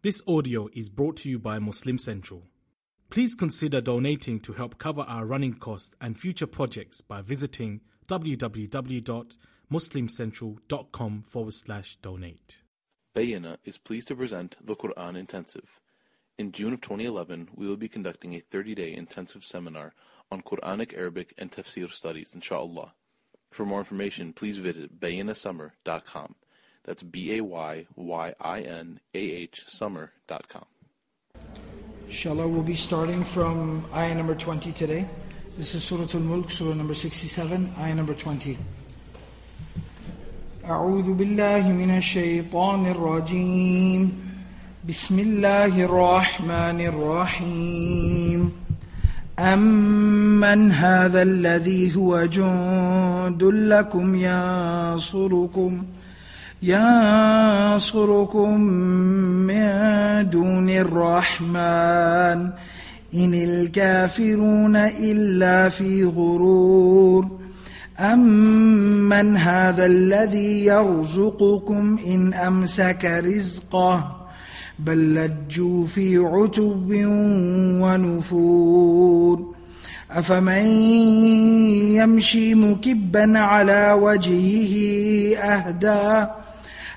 This audio is brought to you by Muslim Central. Please consider donating to help cover our running costs and future projects by visiting www.muslimcentral.com forward slash donate. Bayyinah is pleased to present the Quran Intensive. In June of 2011, we will be conducting a 30 day intensive seminar on Quranic, Arabic, and Tafsir studies, inshallah. For more information, please visit bayyinahsummer.com. That's B A Y Y I N A H summer.com. Inshallah, we'll be starting from ayah number 20 today. This is Surah Al Mulk, Surah number 67, ayah number 20. أعوذ بالله من الشيطان الرجيم بسم الله الرحمن الرحيم أمن هذا الذي هو جند لكم ينصركم ينصركم من دون الرحمن. إن الكافرون إلا في غرور. أمن هذا الذي يرزقكم إن أمسك رزقه. بل لجوا في عتب ونفور. أفمن يمشي مكبا على وجهه أهدى.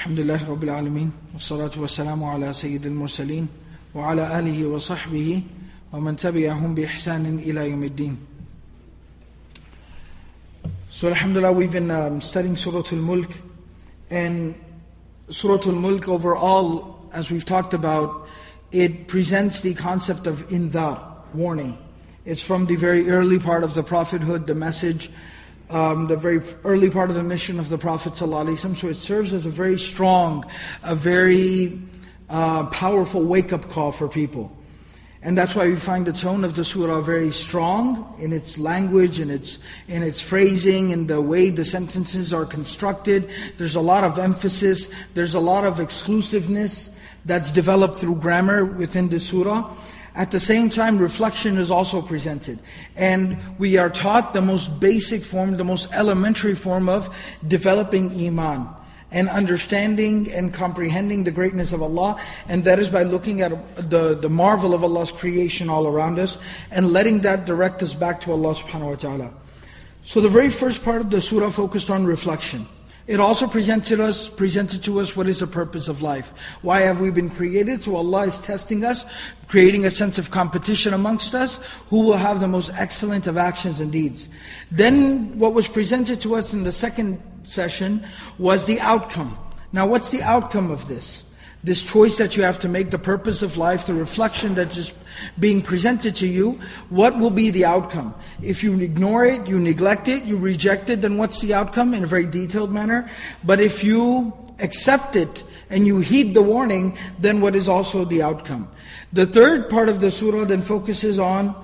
الحمد لله رب العالمين والصلاة والسلام على سيد المرسلين وعلى آله وصحبه ومن تبعهم بإحسان إلى يوم الدين So Alhamdulillah we've been um, studying Surah Al-Mulk and Surah Al-Mulk overall as we've talked about it presents the concept of indar, warning. It's from the very early part of the prophethood, the message, um, the very early part of the mission of the Prophet ﷺ. So it serves as a very strong, a very uh, powerful wake-up call for people. And that's why we find the tone of the surah very strong in its language, in its, in its phrasing, in the way the sentences are constructed. There's a lot of emphasis, there's a lot of exclusiveness that's developed through grammar within the surah. At the same time, reflection is also presented. And we are taught the most basic form, the most elementary form of developing iman and understanding and comprehending the greatness of Allah. And that is by looking at the, the marvel of Allah's creation all around us and letting that direct us back to Allah subhanahu wa ta'ala. So the very first part of the surah focused on reflection. It also presented us, presented to us what is the purpose of life. Why have we been created? So Allah is testing us, creating a sense of competition amongst us, who will have the most excellent of actions and deeds. Then what was presented to us in the second session was the outcome. Now what's the outcome of this? This choice that you have to make, the purpose of life, the reflection that is being presented to you, what will be the outcome? If you ignore it, you neglect it, you reject it, then what's the outcome in a very detailed manner? But if you accept it and you heed the warning, then what is also the outcome? The third part of the surah then focuses on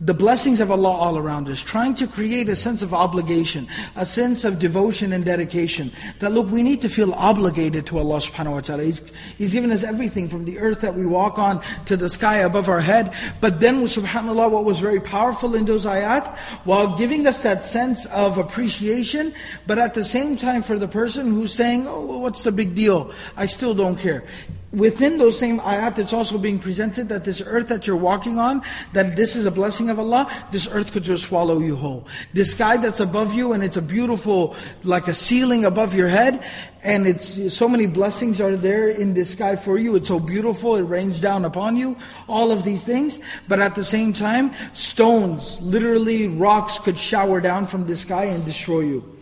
the blessings of Allah all around us, trying to create a sense of obligation, a sense of devotion and dedication. That look, we need to feel obligated to Allah subhanahu wa ta'ala. He's, he's given us everything from the earth that we walk on to the sky above our head. But then subhanAllah, what was very powerful in those ayat, while giving us that sense of appreciation, but at the same time for the person who's saying, oh, what's the big deal? I still don't care within those same ayat, it's also being presented that this earth that you're walking on, that this is a blessing of Allah, this earth could just swallow you whole. This sky that's above you, and it's a beautiful, like a ceiling above your head, and it's so many blessings are there in this sky for you. It's so beautiful, it rains down upon you, all of these things. But at the same time, stones, literally rocks could shower down from the sky and destroy you.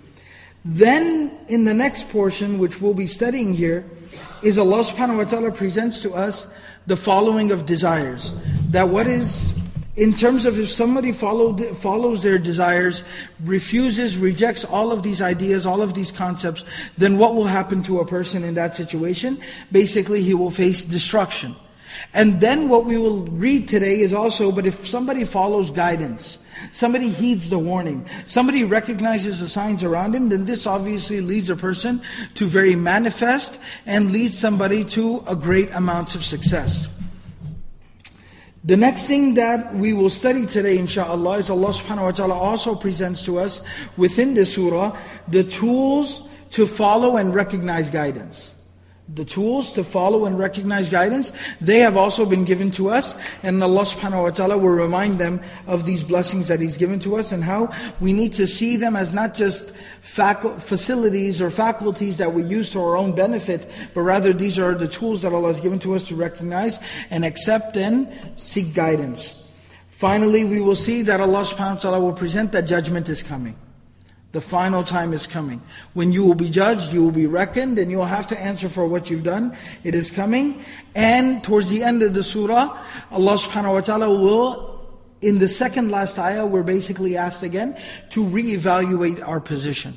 Then, in the next portion, which we'll be studying here, is Allah subhanahu wa ta'ala presents to us the following of desires. That what is, in terms of if somebody followed, follows their desires, refuses, rejects all of these ideas, all of these concepts, then what will happen to a person in that situation? Basically, he will face destruction. And then what we will read today is also, but if somebody follows guidance, somebody heeds the warning, somebody recognizes the signs around him, then this obviously leads a person to very manifest and leads somebody to a great amount of success. The next thing that we will study today, inshallah, is Allah subhanahu wa ta'ala also presents to us within this surah the tools to follow and recognize guidance the tools to follow and recognize guidance, they have also been given to us. And Allah subhanahu wa ta'ala will remind them of these blessings that He's given to us and how we need to see them as not just facilities or faculties that we use to our own benefit, but rather these are the tools that Allah has given to us to recognize and accept and seek guidance. Finally, we will see that Allah subhanahu wa ta'ala will present that judgment is coming. The final time is coming. When you will be judged, you will be reckoned, and you'll have to answer for what you've done. It is coming. And towards the end of the surah, Allah subhanahu wa ta'ala will, in the second last ayah, we're basically asked again to reevaluate our position.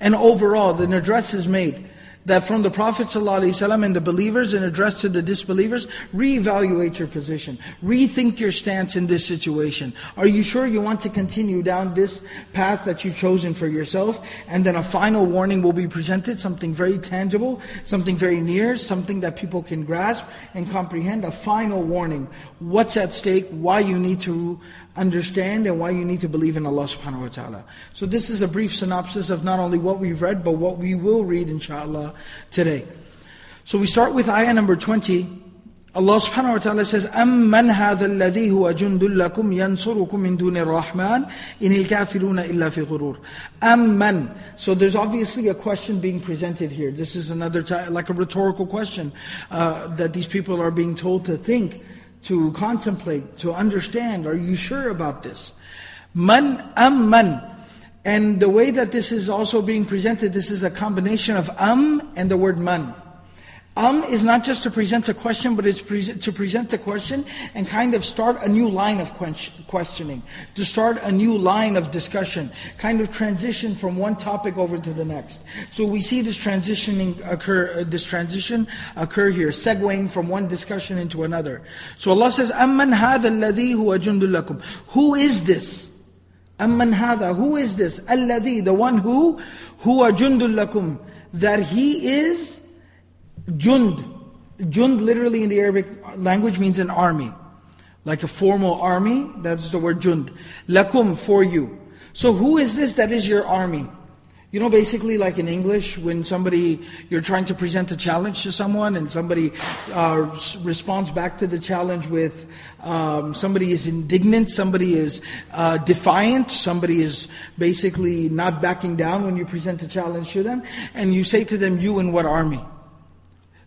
And overall, the address is made that from the Prophet ﷺ and the believers and addressed to the disbelievers, reevaluate your position. Rethink your stance in this situation. Are you sure you want to continue down this path that you've chosen for yourself? And then a final warning will be presented, something very tangible, something very near, something that people can grasp and comprehend, a final warning. What's at stake, why you need to understand and why you need to believe in Allah subhanahu wa ta'ala. So this is a brief synopsis of not only what we've read, but what we will read inshallah today. So we start with ayah number 20. Allah subhanahu wa ta'ala says, أَمَّنْ هَذَا الَّذِي هُوَ جُنْدٌ لَكُمْ يَنْصُرُكُمْ مِنْ دُونِ الرَّحْمَنِ إِنِ الْكَافِرُونَ إِلَّا فِي غُرُورٍ أَمَّنْ So there's obviously a question being presented here. This is another, like a rhetorical question uh, that these people are being told to think to contemplate, to understand. Are you sure about this? Man am man. And the way that this is also being presented, this is a combination of am and the word man Um is not just to present a question, but it's pre- to present a question and kind of start a new line of questioning, to start a new line of discussion, kind of transition from one topic over to the next. So we see this transitioning occur, uh, this transition occur here, segueing from one discussion into another. So Allah says, "Amman هذا الذي هو جند لكم." Who is this? Amman هذا? Who is this? الذي, the one who هو جند لكم, that he is Jund. Jund literally in the Arabic language means an army. Like a formal army, that's the word jund. Lakum, for you. So who is this that is your army? You know, basically, like in English, when somebody, you're trying to present a challenge to someone and somebody uh, responds back to the challenge with, um, somebody is indignant, somebody is uh, defiant, somebody is basically not backing down when you present a challenge to them, and you say to them, You and what army?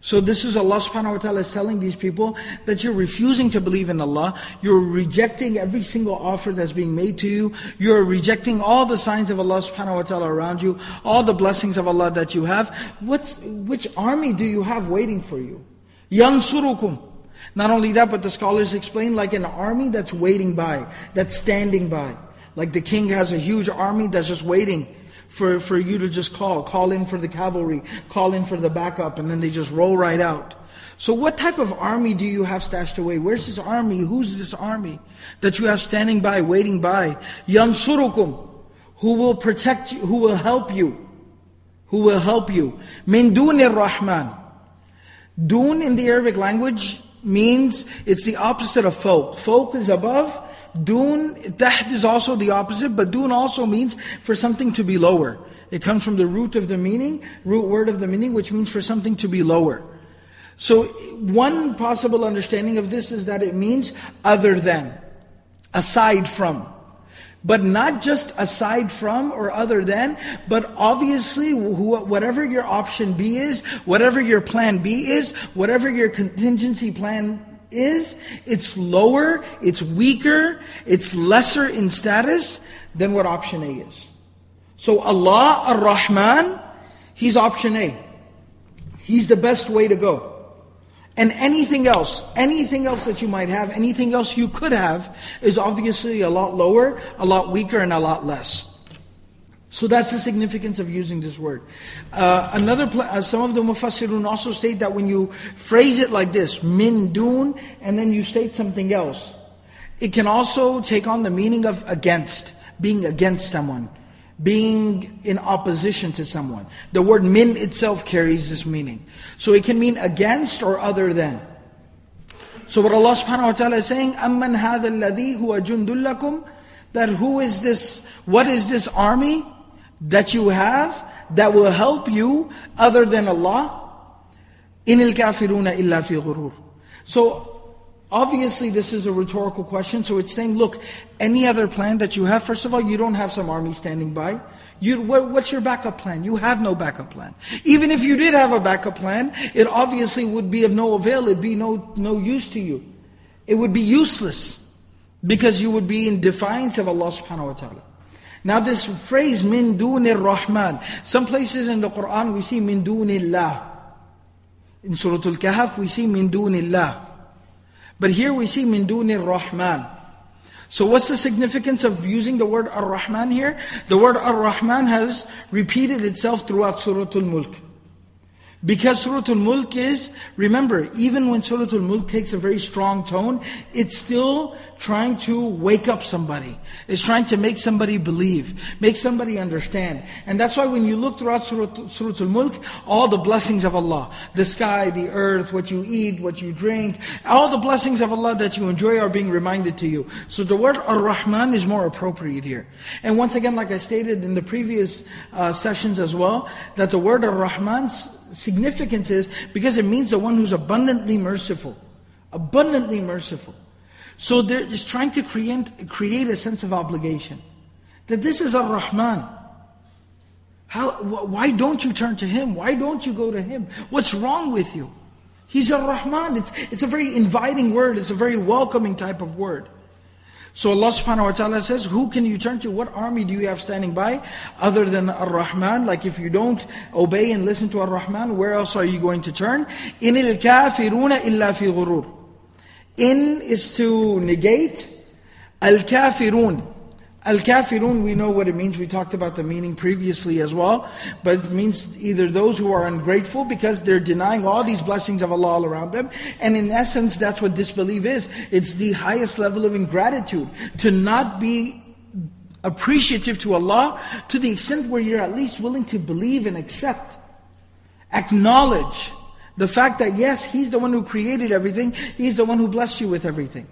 So this is Allah subhanahu wa ta'ala telling these people that you're refusing to believe in Allah, you're rejecting every single offer that's being made to you, you're rejecting all the signs of Allah subhanahu wa ta'ala around you, all the blessings of Allah that you have. What's, which army do you have waiting for you? Yansurukum. Not only that, but the scholars explain like an army that's waiting by, that's standing by. Like the king has a huge army that's just waiting for, for you to just call. Call in for the cavalry, call in for the backup, and then they just roll right out. So what type of army do you have stashed away? Where's this army? Who's this army that you have standing by, waiting by? Yansurukum, who will protect you, who will help you, who will help you. Min dunir rahman. Dun in the Arabic language means it's the opposite of folk. Folk is above, Dun, taht is also the opposite, but dun also means for something to be lower. It comes from the root of the meaning, root word of the meaning, which means for something to be lower. So, one possible understanding of this is that it means other than, aside from. But not just aside from or other than, but obviously, whatever your option B is, whatever your plan B is, whatever your contingency plan is, it's lower, it's weaker, it's lesser in status than what option A is. So Allah Ar-Rahman, He's option A. He's the best way to go. And anything else, anything else that you might have, anything else you could have, is obviously a lot lower, a lot weaker, and a lot less. So that's the significance of using this word. Uh, another, pl- uh, some of the mufassirun also state that when you phrase it like this, min dun, and then you state something else, it can also take on the meaning of against, being against someone, being in opposition to someone. The word min itself carries this meaning. So it can mean against or other than. So what Allah subhanahu wa ta'ala is saying, أَمَّنْ هَذَا الَّذِي هُوَ جُنْدُ لَكُمْ That who is this, what is this army? That you have that will help you other than Allah? In il kafiruna illa fi ghurur. So obviously this is a rhetorical question. So it's saying, look, any other plan that you have, first of all, you don't have some army standing by. You, what, what's your backup plan? You have no backup plan. Even if you did have a backup plan, it obviously would be of no avail. It'd be no, no use to you. It would be useless because you would be in defiance of Allah subhanahu wa ta'ala. Now this phrase, min dunir rahman. Some places in the Quran we see min dunillah. In Surah Al-Kahf we see min dunillah. But here we see min dunir rahman. So what's the significance of using the word ar-Rahman here? The word ar-Rahman has repeated itself throughout Surah Al-Mulk. Because Surah Al-Mulk is, remember, even when Surah Al-Mulk takes a very strong tone, it's still trying to wake up somebody. It's trying to make somebody believe, make somebody understand. And that's why when you look throughout Surah Al-Mulk, all the blessings of Allah, the sky, the earth, what you eat, what you drink, all the blessings of Allah that you enjoy are being reminded to you. So the word Ar-Rahman is more appropriate here. And once again, like I stated in the previous uh, sessions as well, that the word Ar-Rahman's significance is because it means the one who's abundantly merciful. Abundantly merciful. So they're just trying to create, create a sense of obligation. That this is Ar Rahman. How, why don't you turn to Him? Why don't you go to Him? What's wrong with you? He's Ar Rahman. It's, it's a very inviting word, it's a very welcoming type of word. So Allah subhanahu wa ta'ala says, who can you turn to? What army do you have standing by other than Ar-Rahman? Like if you don't obey and listen to Ar-Rahman, where else are you going to turn? In il-kafiruna illa fi ghurur. In is to negate. Al-kafirun. Al-kafirun, we know what it means. We talked about the meaning previously as well. But it means either those who are ungrateful because they're denying all these blessings of Allah all around them. And in essence, that's what disbelief is. It's the highest level of ingratitude. To not be appreciative to Allah to the extent where you're at least willing to believe and accept. Acknowledge the fact that yes, He's the one who created everything. He's the one who blessed you with everything.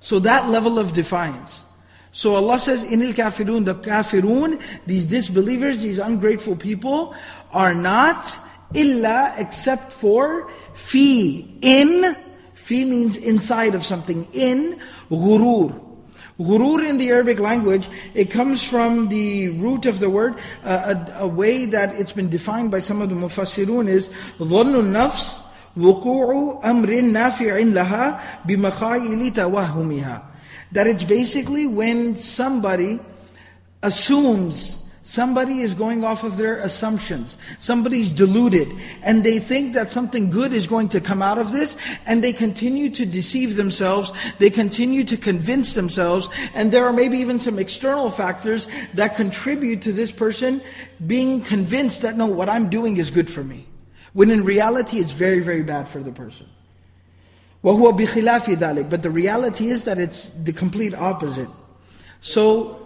So that level of defiance. So Allah says, Inil kafirun, the kafirun, these disbelievers, these ungrateful people, are not illa except for fi. In, fi means inside of something. In, ghurur. Ghurur in the Arabic language, it comes from the root of the word, uh, a, a, way that it's been defined by some of the mufassirun is ظن النفس وقوع أمر نافع لها بمخايل توهمها that it's basically when somebody assumes Somebody is going off of their assumptions. Somebody's deluded. And they think that something good is going to come out of this. And they continue to deceive themselves. They continue to convince themselves. And there are maybe even some external factors that contribute to this person being convinced that no, what I'm doing is good for me. When in reality, it's very, very bad for the person. وَهُوَ بِخِلَافِ ذَلك But the reality is that it's the complete opposite. So,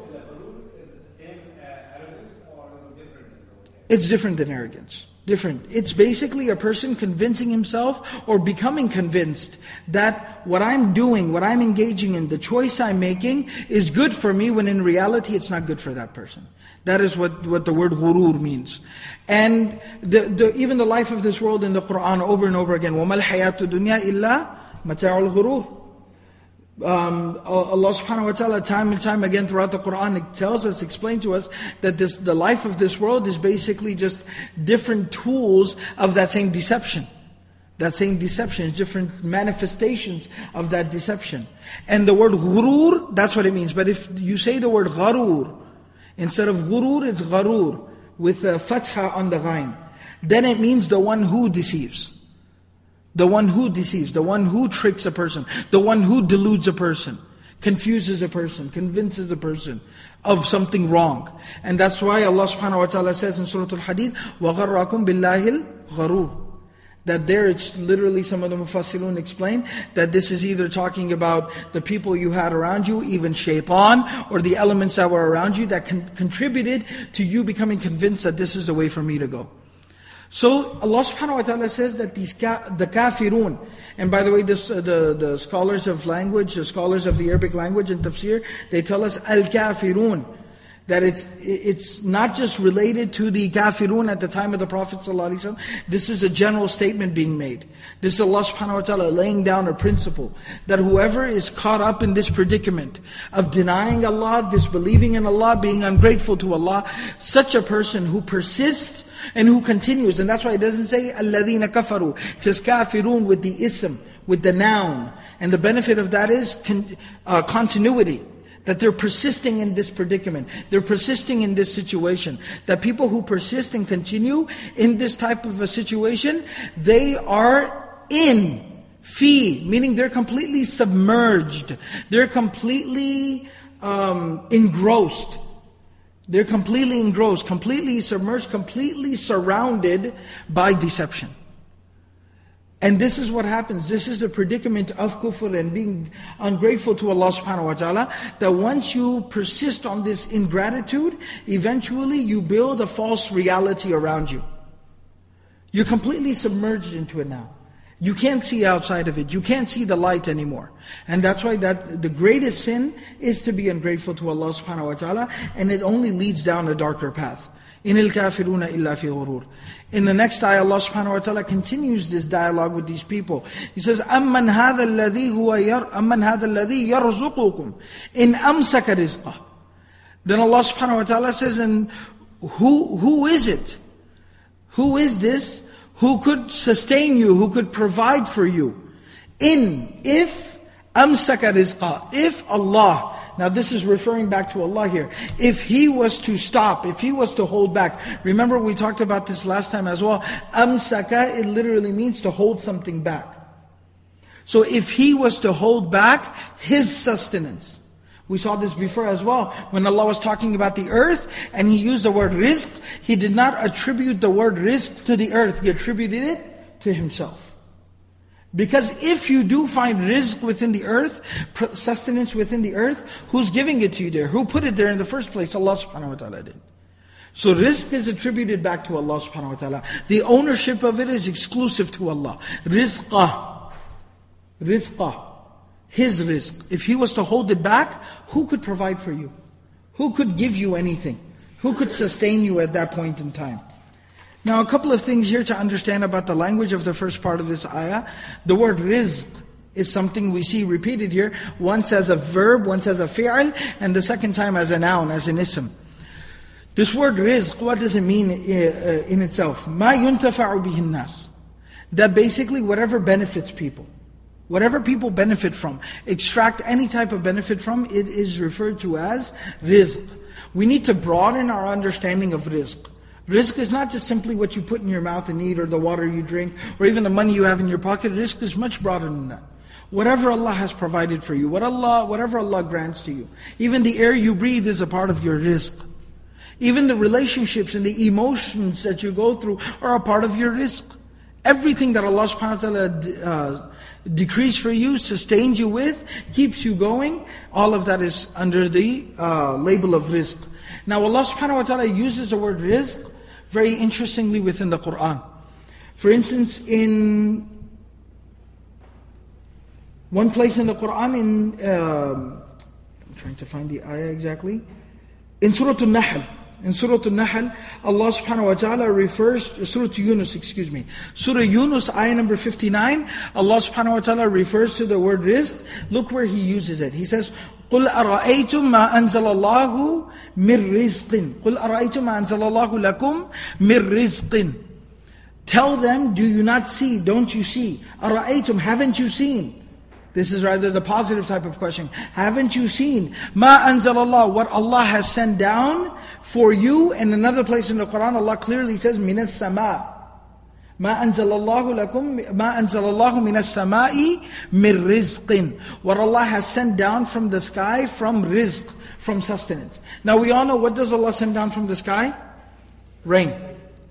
it's different than arrogance. different. It's basically a person convincing himself or becoming convinced that what I'm doing, what I'm engaging in, the choice I'm making is good for me when in reality it's not good for that person. That is what, what the word ghurur means. And the, the, even the life of this world in the Quran over and over again, وَمَا الْحَيَاةُ الدُّنْيَا إِلَّا mata'ul ghurur. Um, Allah subhanahu wa ta'ala time and time again throughout the Qur'an it tells us, explains to us that this, the life of this world is basically just different tools of that same deception. That same deception, is different manifestations of that deception. And the word ghurur, that's what it means. But if you say the word gharur, instead of ghurur, it's gharur, with a fatha on the ghain. Then it means the one who deceives. The one who deceives, the one who tricks a person, the one who deludes a person, confuses a person, convinces a person of something wrong. And that's why Allah subhanahu wa ta'ala says in Surah Al-Hadid, وَغَرَّكُمْ بِاللَّهِ الْغَرُورِ that there it's literally some of the mufassirun explain that this is either talking about the people you had around you, even shaitan, or the elements that were around you that con- contributed to you becoming convinced that this is the way for me to go. So Allah subhanahu wa ta'ala says that these the kafirun, and by the way, this, uh, the, the scholars of language, the scholars of the Arabic language and tafsir, they tell us al-kafirun. That it's, it's not just related to the kafirun at the time of the Prophet. This is a general statement being made. This is Allah subhanahu wa ta'ala laying down a principle. That whoever is caught up in this predicament of denying Allah, disbelieving in Allah, being ungrateful to Allah, such a person who persists and who continues, and that's why it doesn't say الَّذِينَ كَفَرُوا It says kafirun with the ism, with the noun. And the benefit of that is con- uh, continuity. That they're persisting in this predicament. They're persisting in this situation. That people who persist and continue in this type of a situation, they are in fi, meaning they're completely submerged. They're completely um, engrossed. they're completely engrossed, completely submerged, completely surrounded by deception. And this is what happens. This is the predicament of kufr and being ungrateful to Allah subhanahu wa ta'ala. That once you persist on this ingratitude, eventually you build a false reality around you. You're completely submerged into it now. You can't see outside of it. You can't see the light anymore. And that's why that the greatest sin is to be ungrateful to Allah subhanahu wa ta'ala, and it only leads down a darker path. In kafiruna illa fi ghurur. In the next ayah, Allah subhanahu wa ta'ala continues this dialogue with these people. He says, أَمَّنْ هَذَا الَّذِي هُوَ يَرْ أَمَّنْ هَذَا الَّذِي يَرْزُقُكُمْ إِنْ أَمْسَكَ رِزْقَهُ Then Allah subhanahu wa ta'ala says, and who, who is it? Who is this who could sustain you, who could provide for you. In, if, amsaka rizqa, if Allah, now this is referring back to Allah here. If He was to stop, if He was to hold back, remember we talked about this last time as well, amsaka, it literally means to hold something back. So if He was to hold back His sustenance, we saw this before as well. When Allah was talking about the earth and He used the word rizq, He did not attribute the word rizq to the earth, He attributed it to Himself. Because if you do find rizq within the earth, sustenance within the earth, who's giving it to you there? Who put it there in the first place? Allah subhanahu wa ta'ala did. So rizq is attributed back to Allah subhanahu wa ta'ala. The ownership of it is exclusive to Allah. Rizqah. Rizqah his rizq. If he was to hold it back, who could provide for you? Who could give you anything? Who could sustain you at that point in time? Now, a couple of things here to understand about the language of the first part of this ayah. The word rizq is something we see repeated here, once as a verb, once as a fi'l, and the second time as a noun, as an ism. This word rizq, what does it mean eh, eh, in itself? مَا يُنْتَفَعُ بِهِ النَّاسِ That basically whatever benefits people whatever people benefit from, extract any type of benefit from, it is referred to as rizq. We need to broaden our understanding of rizq. Rizq is not just simply what you put in your mouth and eat, or the water you drink, or even the money you have in your pocket. Rizq is much broader than that. Whatever Allah has provided for you, what Allah, whatever Allah grants to you, even the air you breathe is a part of your rizq. Even the relationships and the emotions that you go through are a part of your rizq. Everything that Allah subhanahu wa ta'ala uh, decrees for you, sustains you with, keeps you going, all of that is under the uh, label of rizq. Now Allah subhanahu wa ta'ala uses the word rizq very interestingly within the Quran. For instance, in one place in the Quran, in um, I'm trying to find the ayah exactly, in Surah Al-Nahl, in Surah Al-Nahl, Allah subhanahu wa ta'ala refers, Surah Yunus, excuse me. Surah Yunus, ayah number 59, Allah subhanahu wa ta'ala refers to the word rizq. Look where He uses it. He says, قل أرأيتم ما أنزل الله من رزق قل أرأيتم ما أنزل الله لكم من رزق Tell them, do you not see? Don't you see? أرأيتم, haven't you seen? This is rather the positive type of question. Haven't you seen? Ma anzalallah, what Allah has sent down for you. In another place in the Quran, Allah clearly says, minas sama. ما أنزل الله لكم ما أنزل الله من السماء من رزق What Allah has sent down from the sky from rizq, from sustenance. Now we all know what does Allah send down from the sky? Rain.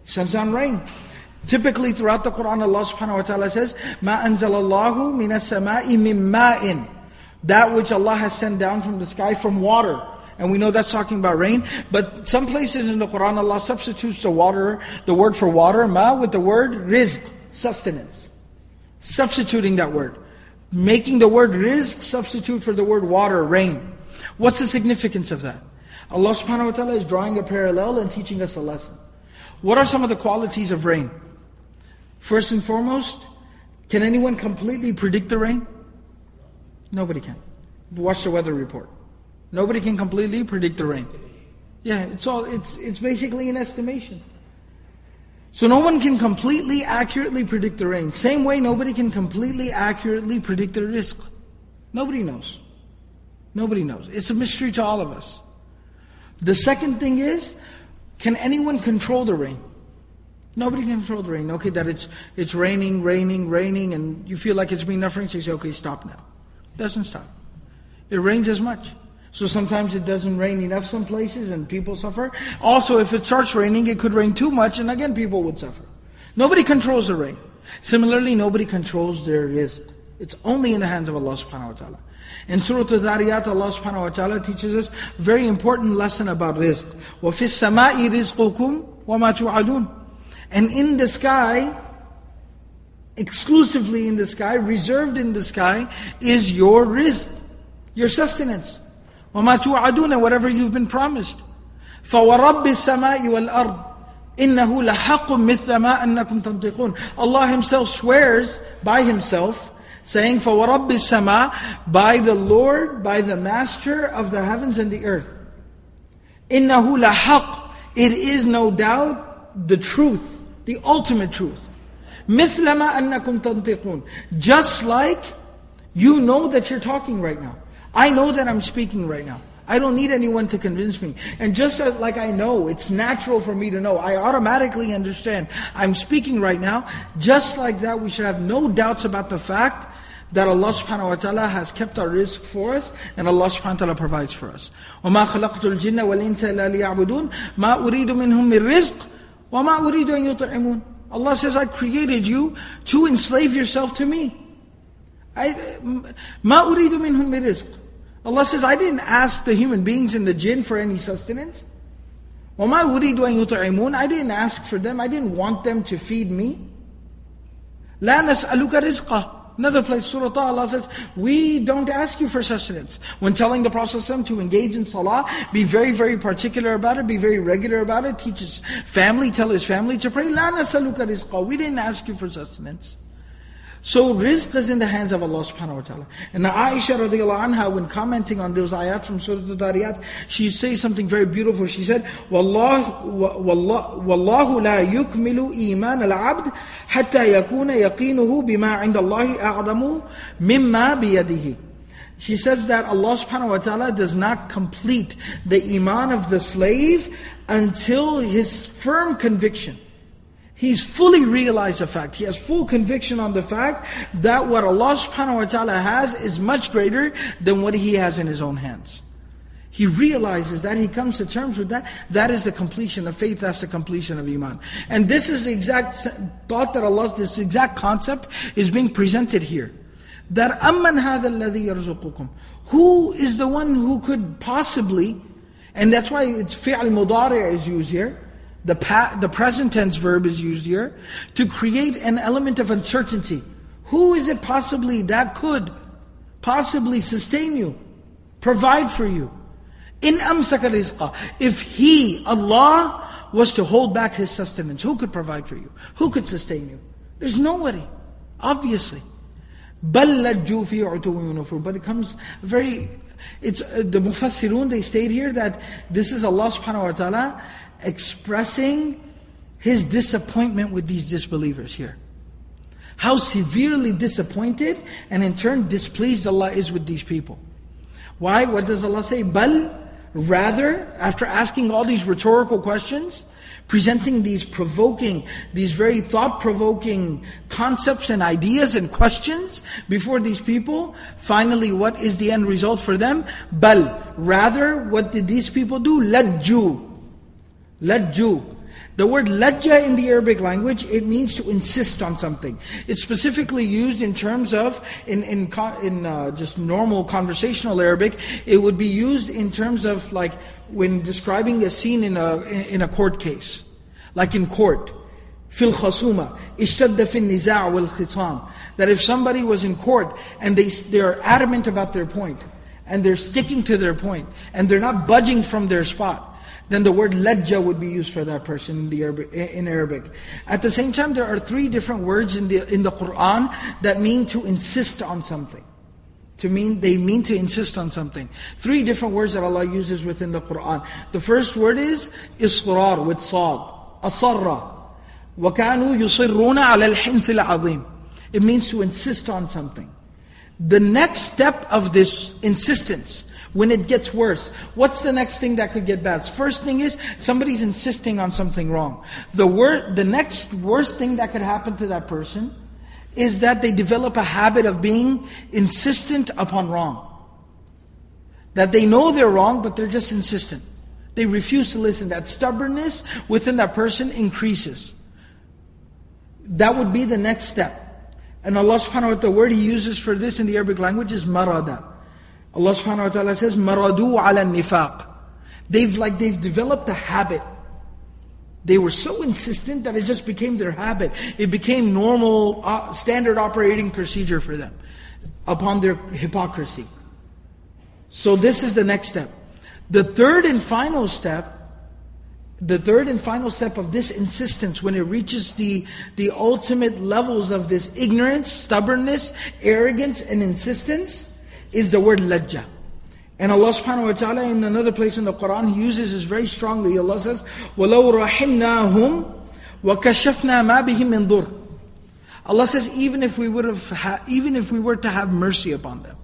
He sends down rain. Typically throughout the Quran, Allah subhanahu wa ta'ala says, مَا أَنزَلَ اللَّهُ مِنَ السَّمَاءِ مِن مَاءٍ That which Allah has sent down from the sky from water. And we know that's talking about rain. But some places in the Quran, Allah substitutes the water, the word for water, ma, with the word rizq, sustenance. Substituting that word. Making the word rizq substitute for the word water, rain. What's the significance of that? Allah subhanahu wa ta'ala is drawing a parallel and teaching us a lesson. What are some of the qualities of rain? First and foremost, can anyone completely predict the rain? Nobody can. Watch the weather report. Nobody can completely predict the rain. Yeah, it's all it's it's basically an estimation. So no one can completely accurately predict the rain. Same way nobody can completely accurately predict the rizq. Nobody knows. Nobody knows. It's a mystery to all of us. The second thing is, can anyone control the rain? Nobody can control the rain. Okay, that it's it's raining, raining, raining, and you feel like it's been enough rain, so you say, okay, stop now. It doesn't stop. It rains as much. So sometimes it doesn't rain enough some places and people suffer. Also, if it starts raining, it could rain too much and again people would suffer. Nobody controls the rain. Similarly, nobody controls their rizq. It's only in the hands of Allah subhanahu wa ta'ala. In Surah Al-Dhariyat, Allah subhanahu wa ta'ala teaches us a very important lesson about rizq. وَفِي السَّمَاءِ رِزْقُكُمْ وَمَا تُوعَدُونَ and in the sky, exclusively in the sky, reserved in the sky, is your rizq, your sustenance. وَمَا تُوعَدُونَ Whatever you've been promised. فَوَرَبِّ السَّمَاءِ وَالْأَرْضِ إِنَّهُ لَحَقٌ مِثْلَ مَا أَنَّكُمْ تَنْطِقُونَ Allah Himself swears by Himself, saying, فَوَرَبِّ السَّمَاءِ By the Lord, by the Master of the heavens and the earth. إِنَّهُ لَحَقٌ It is no doubt the truth the ultimate truth. مثلما أنكم تنطقون. Just like you know that you're talking right now. I know that I'm speaking right now. I don't need anyone to convince me. And just as, like I know, it's natural for me to know. I automatically understand. I'm speaking right now. Just like that, we should have no doubts about the fact that Allah subhanahu wa ta'ala has kept our rizq for us and Allah subhanahu wa ta'ala provides for us. وَمَا خَلَقْتُ الْجِنَّ وَالْإِنسَ إِلَّا لِيَعْبُدُونَ مَا أُرِيدُ مِنْهُمْ مِنْ رِزْقٍ وَمَا أُرِيدُ أَنْ يُطْعِمُونَ Allah says, I created you to enslave yourself to me. I, مَا أُرِيدُ مِنْهُمْ مِنْ رِزْقٍ Allah says, I didn't ask the human beings and the jinn for any sustenance. وَمَا أُرِيدُ أَن يُطْعِمُونَ I didn't ask for them, I didn't want them to feed me. لَا نَسْأَلُكَ رِزْقًا Another place, Surah Taha, Allah says, we don't ask you for sustenance. When telling the Prophet to engage in salah, be very, very particular about it, be very regular about it, teach his family, tell his family to pray, لَا نَسَلُكَ رِزْقًا We didn't ask you for sustenance. So rizq is in the hands of Allah subhanahu wa ta'ala. And Aisha radiallahu anha, when commenting on those ayat from Surah Al-Dhariyat, she says something very beautiful. She said, وَاللَّهُ, وَاللَّهُ, وَاللَّهُ لَا يُكْمِلُ إِيمَانَ الْعَبْدِ حَتَّى يَكُونَ يَقِينُهُ بِمَا عِنْدَ اللَّهِ أَعْظَمُ مِمَّا بِيَدِهِ She says that Allah subhanahu wa ta'ala does not complete the iman of the slave until his firm conviction He's fully realized the fact. He has full conviction on the fact that what Allah subhanahu wa ta'ala has is much greater than what he has in his own hands. He realizes that, he comes to terms with that. That is the completion of faith, that's the completion of Iman. And this is the exact thought that Allah, this exact concept is being presented here. That أَمَّنْ هَذَا الَّذِي يَرْزُقُكُمْ Who is the one who could possibly, and that's why it's fi'al mudari is used here, the, pa- the present tense verb is used here to create an element of uncertainty. Who is it possibly that could possibly sustain you, provide for you? In amsaka. If He, Allah, was to hold back His sustenance, who could provide for you? Who could sustain you? There's nobody, obviously. But it comes very, it's uh, the Mufassirun, they state here that this is Allah subhanahu wa ta'ala expressing His disappointment with these disbelievers here. How severely disappointed and in turn displeased Allah is with these people. Why? What does Allah say? Bal Rather, after asking all these rhetorical questions, presenting these provoking, these very thought provoking concepts and ideas and questions before these people, finally, what is the end result for them? Bal. Rather, what did these people do? Lajju. Lajju. The word lajja in the Arabic language, it means to insist on something. It's specifically used in terms of, in, in, in uh, just normal conversational Arabic, it would be used in terms of like when describing a scene in a, in a court case. Like in court. في الخصومة اشتد في النزاع والخصام that if somebody was in court and they, they're adamant about their point and they're sticking to their point and they're not budging from their spot then the word lajja would be used for that person in, the Arabic, in Arabic. At the same time, there are three different words in the, in the Quran that mean to insist on something. To mean, they mean to insist on something. Three different words that Allah uses within the Quran. The first word is israr with sad. Asarra. وَكَانُوا يُصِرُّونَ عَلَى الْحِنْثِ الْعَظِيمِ It means to insist on something. The next step of this insistence when it gets worse. What's the next thing that could get bad? First thing is somebody's insisting on something wrong. The wor- the next worst thing that could happen to that person is that they develop a habit of being insistent upon wrong. That they know they're wrong, but they're just insistent. They refuse to listen. That stubbornness within that person increases. That would be the next step. And Allah subhanahu wa ta'ala, the word He uses for this in the Arabic language is marada. Allah subhanahu wa ta'ala says, maradu ala nifaq. They've like they've developed a habit. They were so insistent that it just became their habit. It became normal, uh, standard operating procedure for them upon their hypocrisy. So this is the next step. The third and final step, the third and final step of this insistence, when it reaches the, the ultimate levels of this ignorance, stubbornness, arrogance, and insistence, is the word lajja. And Allah subhanahu wa ta'ala in another place in the Quran, He uses this very strongly. Allah says, وَلَوْ رَحِمْنَاهُمْ وَكَشَفْنَا مَا بِهِمْ مِنْ ضُرٍ Allah says, even if we would have, ha- even if we were to have mercy upon them,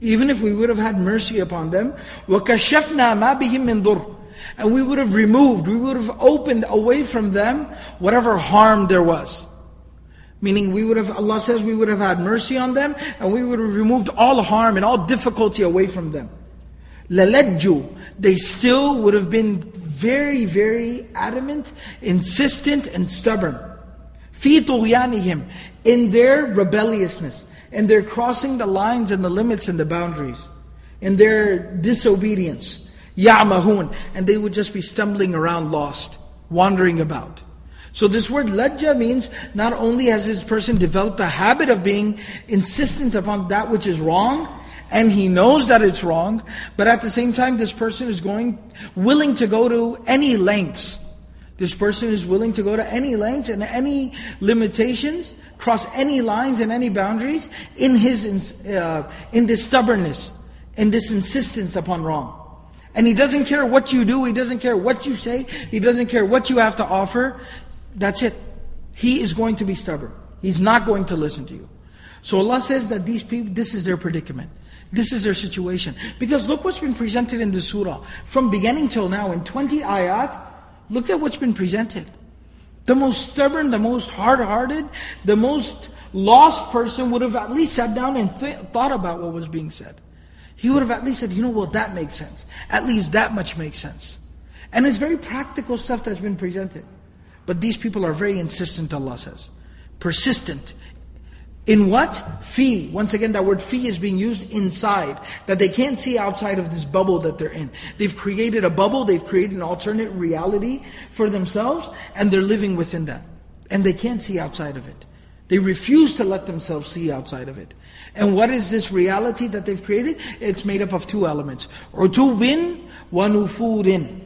even if we would have had mercy upon them, وَكَشَفْنَا مَا بِهِمْ مِنْ ضُرٍ And we would have removed, we would have opened away from them whatever harm there was. Meaning we would have, Allah says we would have had mercy on them and we would have removed all harm and all difficulty away from them. Lalajju, they still would have been very, very adamant, insistent, and stubborn. Fi tughyanihim, in their rebelliousness, in their crossing the lines and the limits and the boundaries, in their disobedience. Ya'mahun, and they would just be stumbling around lost, wandering about. So this word lajja means not only has this person developed a habit of being insistent upon that which is wrong, and he knows that it's wrong, but at the same time this person is going, willing to go to any lengths. This person is willing to go to any lengths and any limitations, cross any lines and any boundaries in his uh, in this stubbornness, in this insistence upon wrong. And he doesn't care what you do, he doesn't care what you say, he doesn't care what you have to offer. That's it. He is going to be stubborn. He's not going to listen to you. So Allah says that these people, this is their predicament. This is their situation. Because look what's been presented in the surah. From beginning till now, in 20 ayat, look at what's been presented. The most stubborn, the most hard-hearted, the most lost person would have at least sat down and th- thought about what was being said. He would have at least said, you know what, that makes sense. At least that much makes sense. And it's very practical stuff that's been presented. But these people are very insistent, Allah says. Persistent. In what? Fi. Once again, that word fi is being used inside. That they can't see outside of this bubble that they're in. They've created a bubble, they've created an alternate reality for themselves, and they're living within that. And they can't see outside of it. They refuse to let themselves see outside of it. And what is this reality that they've created? It's made up of two elements. Utubin wa nufurin.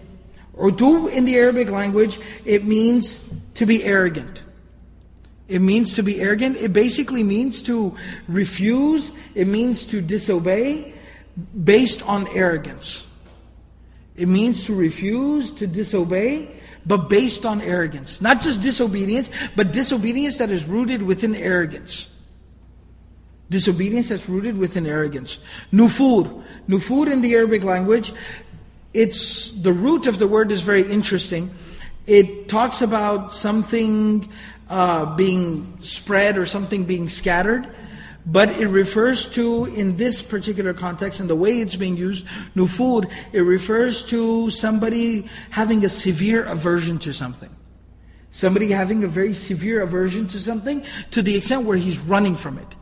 Utu in the Arabic language, it means to be arrogant. It means to be arrogant. It basically means to refuse. It means to disobey based on arrogance. It means to refuse, to disobey, but based on arrogance. Not just disobedience, but disobedience that is rooted within arrogance. Disobedience that's rooted within arrogance. Nufur. Nufur in the Arabic language, it's the root of the word is very interesting. It talks about something uh, being spread or something being scattered. But it refers to, in this particular context, and the way it's being used, nufur, it refers to somebody having a severe aversion to something. Somebody having a very severe aversion to something to the extent where he's running from it.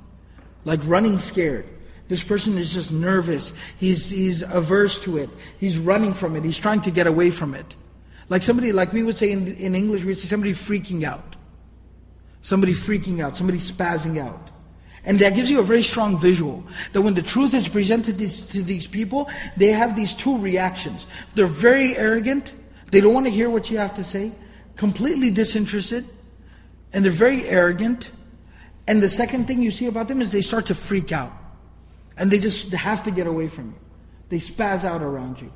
Like running scared. This person is just nervous. He's, he's averse to it. He's running from it. He's trying to get away from it. Like somebody, like we would say in, in English, we would say somebody freaking out. Somebody freaking out, somebody spazzing out. And that gives you a very strong visual that when the truth is presented to these people, they have these two reactions. They're very arrogant, they don't want to hear what you have to say, completely disinterested, and they're very arrogant. And the second thing you see about them is they start to freak out. And they just have to get away from you. They spaz out around you.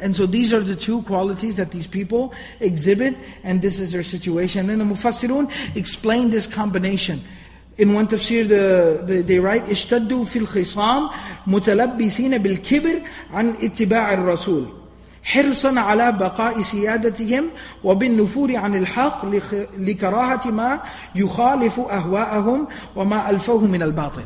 And so these are the two qualities that these people exhibit, and this is their situation. And then the Mufassirun explain this combination. In one tafsir, the, the, they write, اشتدوا في الخصام متلبسين بالكبر عن اتباع الرسول حرصا على بقاء سيادتهم وبالنفور عن الحق لكراهة ما يخالف أهواءهم وما ألفوه من الباطل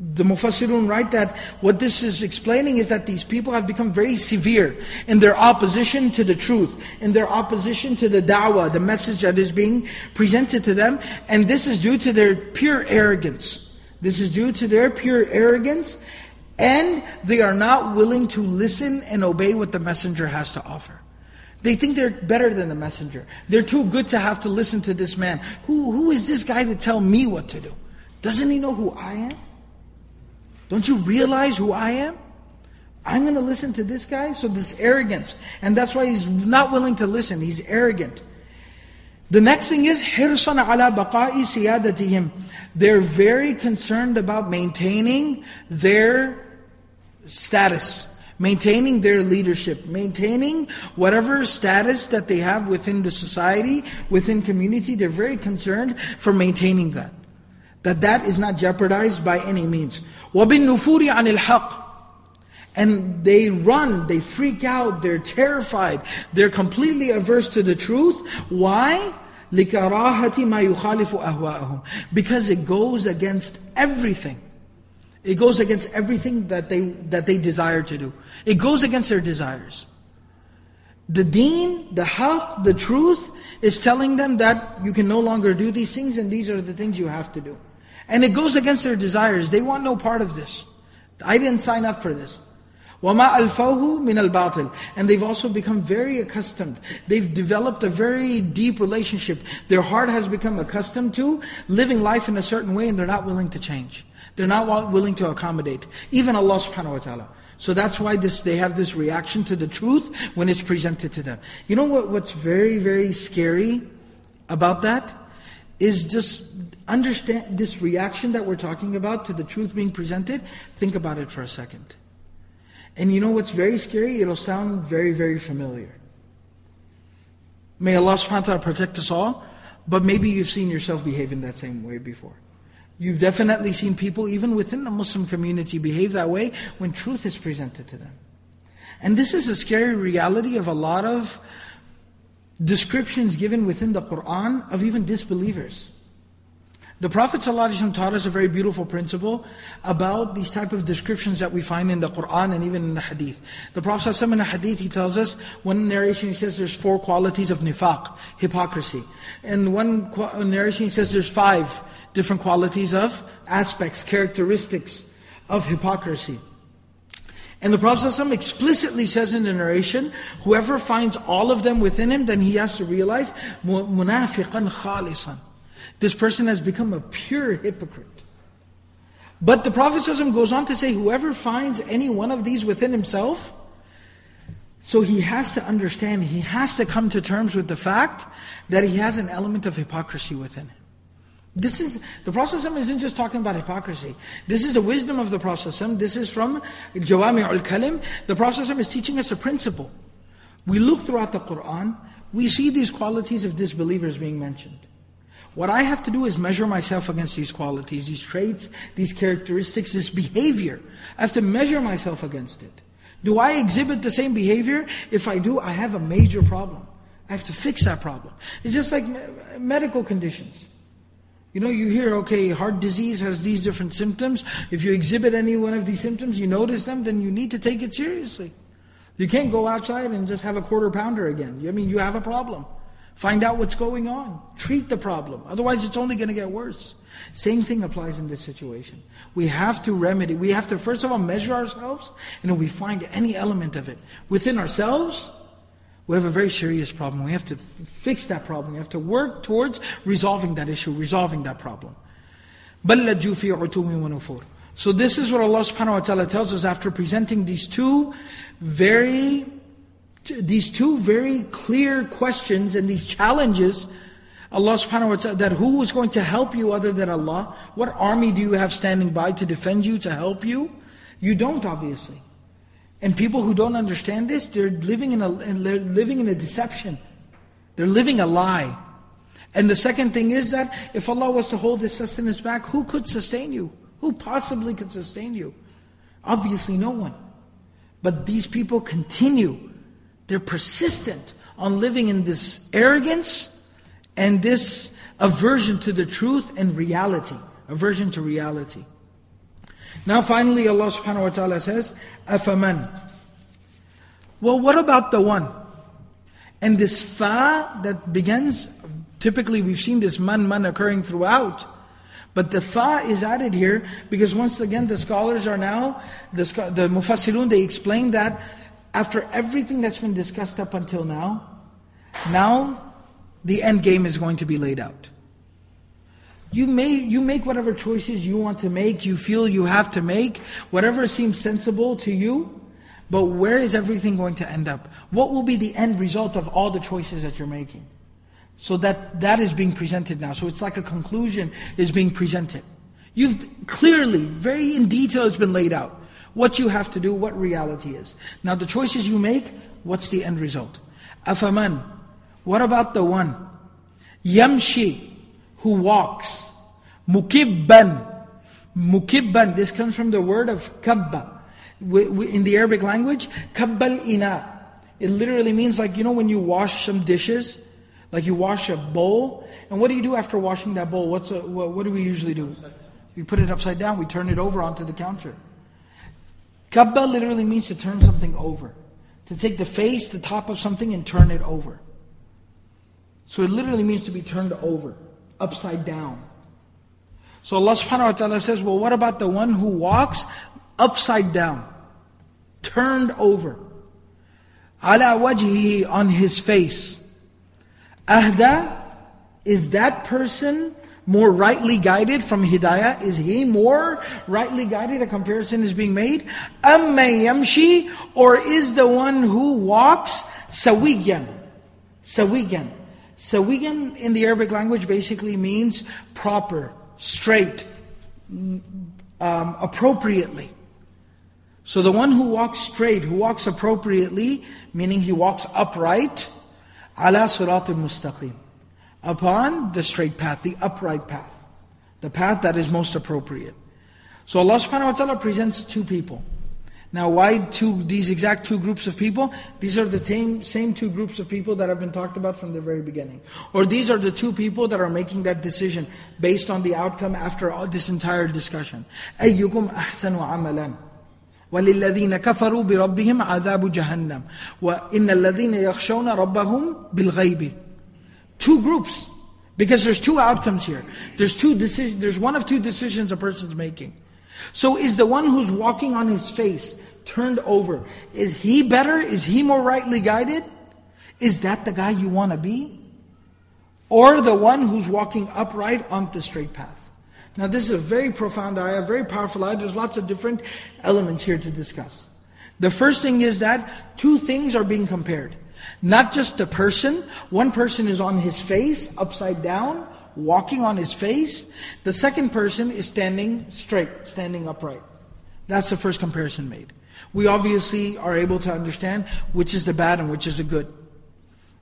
the Mufassirun write that what this is explaining is that these people have become very severe in their opposition to the truth, in their opposition to the da'wah, the message that is being presented to them, and this is due to their pure arrogance. This is due to their pure arrogance, and they are not willing to listen and obey what the messenger has to offer. They think they're better than the messenger. They're too good to have to listen to this man. Who, who is this guy to tell me what to do? Doesn't he know who I am? Don't you realize who I am? I'm going to listen to this guy? So this arrogance. And that's why he's not willing to listen. He's arrogant. The next thing is hirsan ala baqa'i siyadatihim. They're very concerned about maintaining their status, maintaining their leadership, maintaining whatever status that they have within the society, within community. They're very concerned for maintaining that. That that is not jeopardized by any means. وَبِالنُّفُورِ عَنِ الْحَقِّ and they run, they freak out, they're terrified, they're completely averse to the truth. Why? لِكَرَاهَةِ مَا يُخَالِفُ أَهْوَاءَهُمْ Because it goes against everything. It goes against everything that they, that they desire to do. It goes against their desires. The deen, the haqq, the truth is telling them that you can no longer do these things and these are the things you have to do. And it goes against their desires. They want no part of this. I didn't sign up for this. وَمَا أَلْفَوْهُ مِنَ الْبَاطِلِ And they've also become very accustomed. They've developed a very deep relationship. Their heart has become accustomed to living life in a certain way and they're not willing to change. They're not willing to accommodate. Even Allah subhanahu wa ta'ala. So that's why this, they have this reaction to the truth when it's presented to them. You know what, what's very, very scary about that? Is just understand this reaction that we're talking about to the truth being presented, think about it for a second. And you know what's very scary? It'll sound very, very familiar. May Allah subhanahu wa ta'ala protect us all, but maybe you've seen yourself behave in that same way before. You've definitely seen people, even within the Muslim community, behave that way when truth is presented to them. And this is a scary reality of a lot of descriptions given within the Quran of even disbelievers. The Prophet ﷺ taught us a very beautiful principle about these type of descriptions that we find in the Quran and even in the Hadith. The Prophet ﷺ in the Hadith, he tells us, one narration he says there's four qualities of nifaq, hypocrisy. And one uh, narration he says there's five different qualities of aspects, characteristics of hypocrisy. And the Prophet ﷺ explicitly says in the narration, whoever finds all of them within him, then he has to realize, munafiqan khalisan. This person has become a pure hypocrite. But the Prophet ﷺ goes on to say, whoever finds any one of these within himself, so he has to understand, he has to come to terms with the fact that he has an element of hypocrisy within him. This is the Prophet isn't just talking about hypocrisy. This is the wisdom of the Prophet. This is from Jawami al Kalim. The Prophet is teaching us a principle. We look throughout the Quran, we see these qualities of disbelievers being mentioned. What I have to do is measure myself against these qualities, these traits, these characteristics, this behavior. I have to measure myself against it. Do I exhibit the same behavior? If I do, I have a major problem. I have to fix that problem. It's just like medical conditions. You know, you hear, okay, heart disease has these different symptoms. If you exhibit any one of these symptoms, you notice them, then you need to take it seriously. You can't go outside and just have a quarter pounder again. I mean, you have a problem. Find out what's going on. Treat the problem. Otherwise, it's only going to get worse. Same thing applies in this situation. We have to remedy. We have to, first of all, measure ourselves. And if we find any element of it within ourselves, we have a very serious problem. We have to fix that problem. We have to work towards resolving that issue, resolving that problem. So this is what Allah subhanahu wa ta'ala tells us after presenting these two very these two very clear questions and these challenges Allah subhanahu wa ta'ala, that who is going to help you other than Allah? What army do you have standing by to defend you, to help you? You don't, obviously. And people who don't understand this, they're living in a, they're living in a deception. They're living a lie. And the second thing is that if Allah was to hold His sustenance back, who could sustain you? Who possibly could sustain you? Obviously, no one. But these people continue. They're persistent on living in this arrogance and this aversion to the truth and reality. Aversion to reality. Now finally Allah subhanahu wa ta'ala says, أَفَمَنْ Well, what about the one? And this fa that begins, typically we've seen this man man occurring throughout. But the fa is added here because once again the scholars are now, the, the mufassirun, they explain that after everything that's been discussed up until now, now the end game is going to be laid out. You, may, you make whatever choices you want to make, you feel you have to make, whatever seems sensible to you, but where is everything going to end up? What will be the end result of all the choices that you're making? So that, that is being presented now. So it's like a conclusion is being presented. You've clearly, very in detail, it's been laid out. What you have to do, what reality is. Now the choices you make, what's the end result? Afaman. What about the one? Yamshi who walks. Mukibban. Mukibban, this comes from the word of kabba. In the Arabic language, kabbal ina. It literally means like, you know when you wash some dishes? Like you wash a bowl. And what do you do after washing that bowl? What's a, what, what do we usually do? We put it upside down. We turn it over onto the counter. Kabba literally means to turn something over. To take the face, the top of something and turn it over. So it literally means to be turned over upside down. So Allah subhanahu wa ta'ala says, well, what about the one who walks upside down, turned over? Ala wajhihi, on his face. Ahda, is that person more rightly guided from hidayah? Is he more rightly guided? A comparison is being made. Amma yamshi, or is the one who walks sawiyan? Sawiyan. Sawiyan in the Arabic language basically means proper, straight, um, appropriately. So the one who walks straight, who walks appropriately, meaning he walks upright, ala siratul mustaqim, upon the straight path, the upright path, the path that is most appropriate. So Allah subhanahu wa ta'ala presents two people. Now, why two, these exact two groups of people? These are the same, same two groups of people that have been talked about from the very beginning. Or these are the two people that are making that decision based on the outcome after all this entire discussion. أَيُّكُمْ أَحْسَنُ عَمَلًا وللذين كفروا بربهم عذاب جهنم وإن الذين يخشون ربهم بالغيب Two groups. Because there's two outcomes here. There's two decisions, there's one of two decisions a person's making. So is the one who's walking on his face turned over, is he better? Is he more rightly guided? Is that the guy you want to be? Or the one who's walking upright on the straight path? Now this is a very profound ayah, a very powerful ayah. There's lots of different elements here to discuss. The first thing is that two things are being compared. Not just the person. One person is on his face, upside down walking on his face. The second person is standing straight, standing upright. That's the first comparison made. We obviously are able to understand which is the bad and which is the good.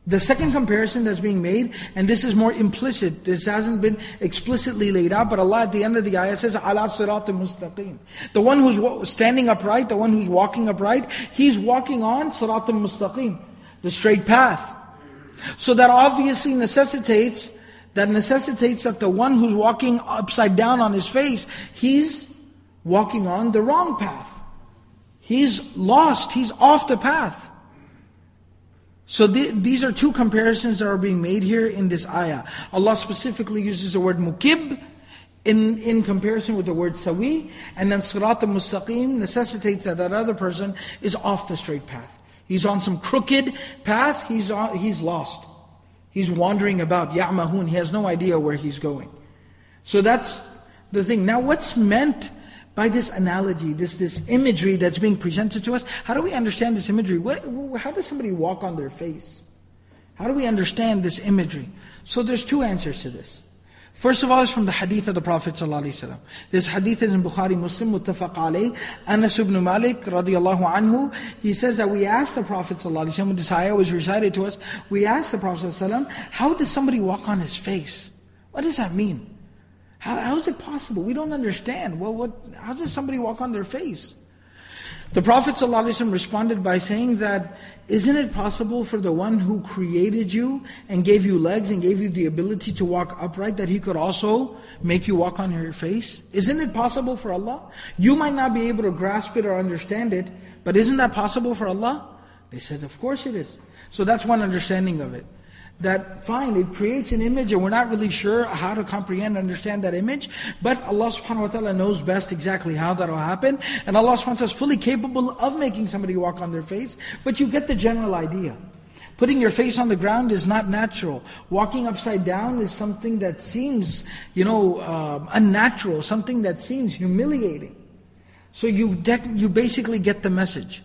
The second comparison that's being made, and this is more implicit, this hasn't been explicitly laid out, but Allah at the end of the ayah says, Ala sirat mustaqim. The one who's standing upright, the one who's walking upright, he's walking on sirat mustaqim, the straight path. So that obviously necessitates that necessitates that the one who's walking upside down on his face, he's walking on the wrong path. He's lost, he's off the path. So th- these are two comparisons that are being made here in this ayah. Allah specifically uses the word mukib in, in comparison with the word sawi, and then sirat al-mustaqim necessitates that that other person is off the straight path. He's on some crooked path, he's, on, he's lost. He's wandering about, Ya'mahun, he has no idea where he's going. So that's the thing. Now what's meant by this analogy, this, this imagery that's being presented to us? How do we understand this imagery? What, how does somebody walk on their face? How do we understand this imagery? So there's two answers to this. First of all, it's from the hadith of the Prophet ﷺ. This hadith is in Bukhari Muslim, muttafaq alayh. Anas ibn Malik, radiallahu anhu, he says that we asked the Prophet ﷺ, when this ayah was recited to us, we asked the Prophet ﷺ, how does somebody walk on his face? What does that mean? How, how is it possible? We don't understand. Well, what, how does somebody walk on their face? The Prophet ﷺ responded by saying that, isn't it possible for the one who created you and gave you legs and gave you the ability to walk upright that he could also make you walk on your face? Isn't it possible for Allah? You might not be able to grasp it or understand it, but isn't that possible for Allah? They said, of course it is. So that's one understanding of it that fine, it creates an image and we're not really sure how to comprehend and understand that image, but Allah subhanahu wa ta'ala knows best exactly how that will happen, and Allah subhanahu wa ta'ala is fully capable of making somebody walk on their face, but you get the general idea. Putting your face on the ground is not natural. Walking upside down is something that seems, you know, uh, unnatural, something that seems humiliating. So you, you basically get the message.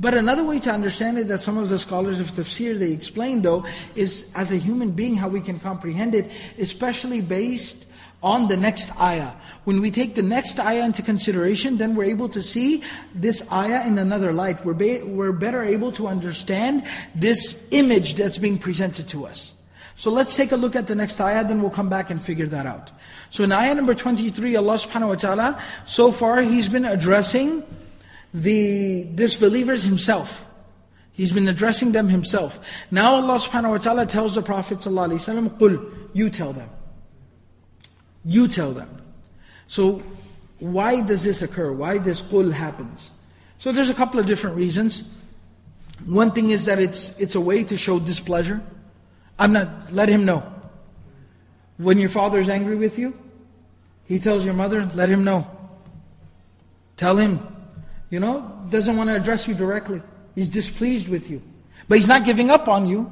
But another way to understand it that some of the scholars of tafsir they explain though is as a human being how we can comprehend it, especially based on the next ayah. When we take the next ayah into consideration, then we're able to see this ayah in another light. We're, be, we're better able to understand this image that's being presented to us. So let's take a look at the next ayah, then we'll come back and figure that out. So in ayah number 23, Allah subhanahu wa ta'ala, so far He's been addressing the disbelievers himself. He's been addressing them himself. Now Allah subhanahu wa ta'ala tells the Prophet ﷺ, قُلْ You tell them. You tell them. So why does this occur? Why this qul happens? So there's a couple of different reasons. One thing is that it's, it's a way to show displeasure. I'm not, let him know. When your father is angry with you, he tells your mother, let him know. Tell him, you know, doesn't want to address you directly. He's displeased with you. But he's not giving up on you.